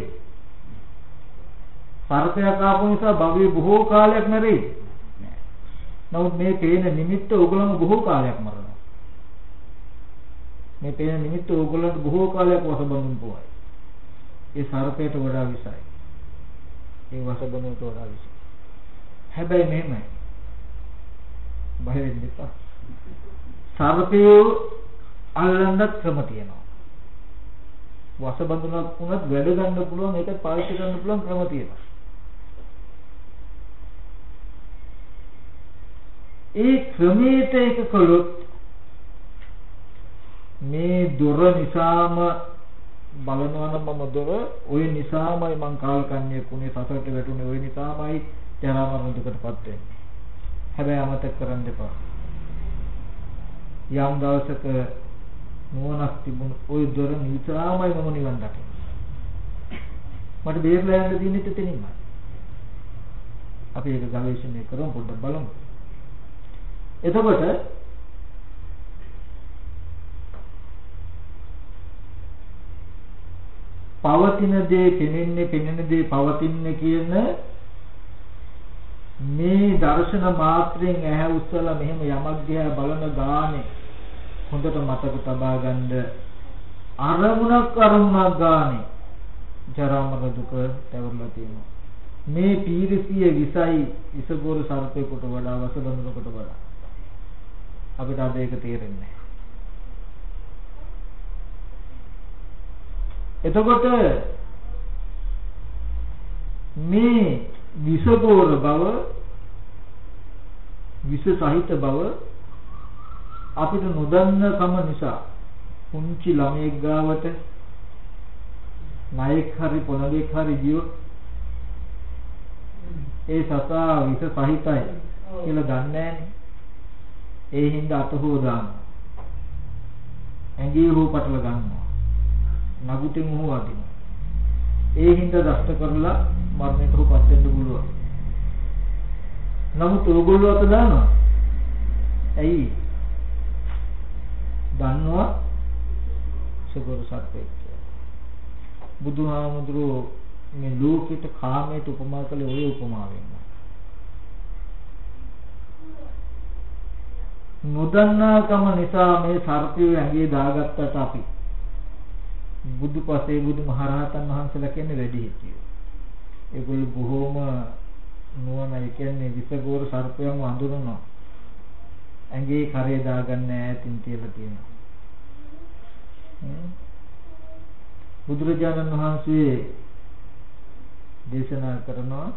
සර්පයක් ආපු නිසා භවයේ බොහෝ කාලයක් මැරෙයි. නමුත් මේ පේන නිමිත්ත ඕගොල්ලෝ බොහෝ කාලයක් මරනවා. මේ පේන නිමිත්ත ඕගොල්ලන්ට බොහෝ කාලයක් වසබඳුන් පොවයි. ඒ සර්පයට වඩා විසයි. ඒ වසබඳුන්ට වඩා විසයි. හැබැයි මෙහෙමයි. බය වෙන්න එපා. සර්පයෝ අල්ලන්නත් ක්‍රම තියෙනවා. වස බඳුනක් වුණත් වැඩ ගන්න පුළුවන් ඒකත් පාවිච්චි කරන්න පුළුවන් ක්‍රම තියෙනවා. ඒ ක්‍රමයට එක කළොත් මේ දොර නිසාම බලනවා නම් මම දොර ওই නිසාමයි මං කාලකන්ණිය කුනේ සසරට වැටුනේ ওই නිසාමයි ජරා මරණ දුකටපත් වෙන්නේ. හැබැයි අමතක කරන්න එපා. යම් දවසක නුවණක් තිබුණ ওই දොර නිතරමයි මම නිවන් දකින්නේ. මට බේරලා යන්න දෙන්නේ එතනින්මයි. අපි ඒක ගවේෂණය කරමු පොඩ්ඩක් බලමු. එතකොට පවතින දේ පෙනෙන්නේ පෙනෙන දේ පවතින්නේ කියන මේ දර්ශන මාත්‍රයෙන් ඇහැ උස්සලා මෙහෙම යමක් දිහා බලන ගානේ හොඳට මතක තබා ගන්න අරමුණක් අරමුණක් ගානේ ජරා මරණ දුක තවරලා තියෙනවා. මේ පීරිසිය විසයි ඉසගොරු සර්පේකට වඩා වසබඳුනකට වඩා. අපිට අද ඒක තේරෙන්නේ එතකොට මේ විසගෝර බව විස සහිත බව අපිට නොදන්න කම නිසා පුංචි ළමයෙක් ගාවට ණයෙක් හරි පොළඹෙක් හරි ගියොත් ඒ සතා විස සහිතයි කියලා දන්නේ ඒ හින්දා අත හො දානවා ඇඟේ හෝ පටල ගන්නවා. නගුටින් හෝ අදිනවා ඒ හින්දා දෂ්ට කරලා මරණයට පත් වෙන්න පුළුවන්. නමුත් ඕගොල්ලෝ අත දානවා. ඇයි? දන්නවා සුගුරු සර්පෙක් බුදුහාමුදුරුවෝ මේ ලෝකෙට කාමයට උපමා කළේ ඔය උපමාවෙන්. නොදන්නාකම නිසා මේ සර්පය ඇඟේ දාගත්තට අපි බුදුපසේ බුදුමහරහතන් වහන්සේලා කියන්නේ වැඩි හිටියෝ. ඒගොල්ලෝ බොහෝම නුවණ ඒ කියන්නේ විසගෝර සර්පයන් වඳුරනවා. ඇඟේ කරේ දාගන්න ඈතින් තියලා තියෙනවා. බුදුරජාණන් වහන්සේ දේශනා කරනවා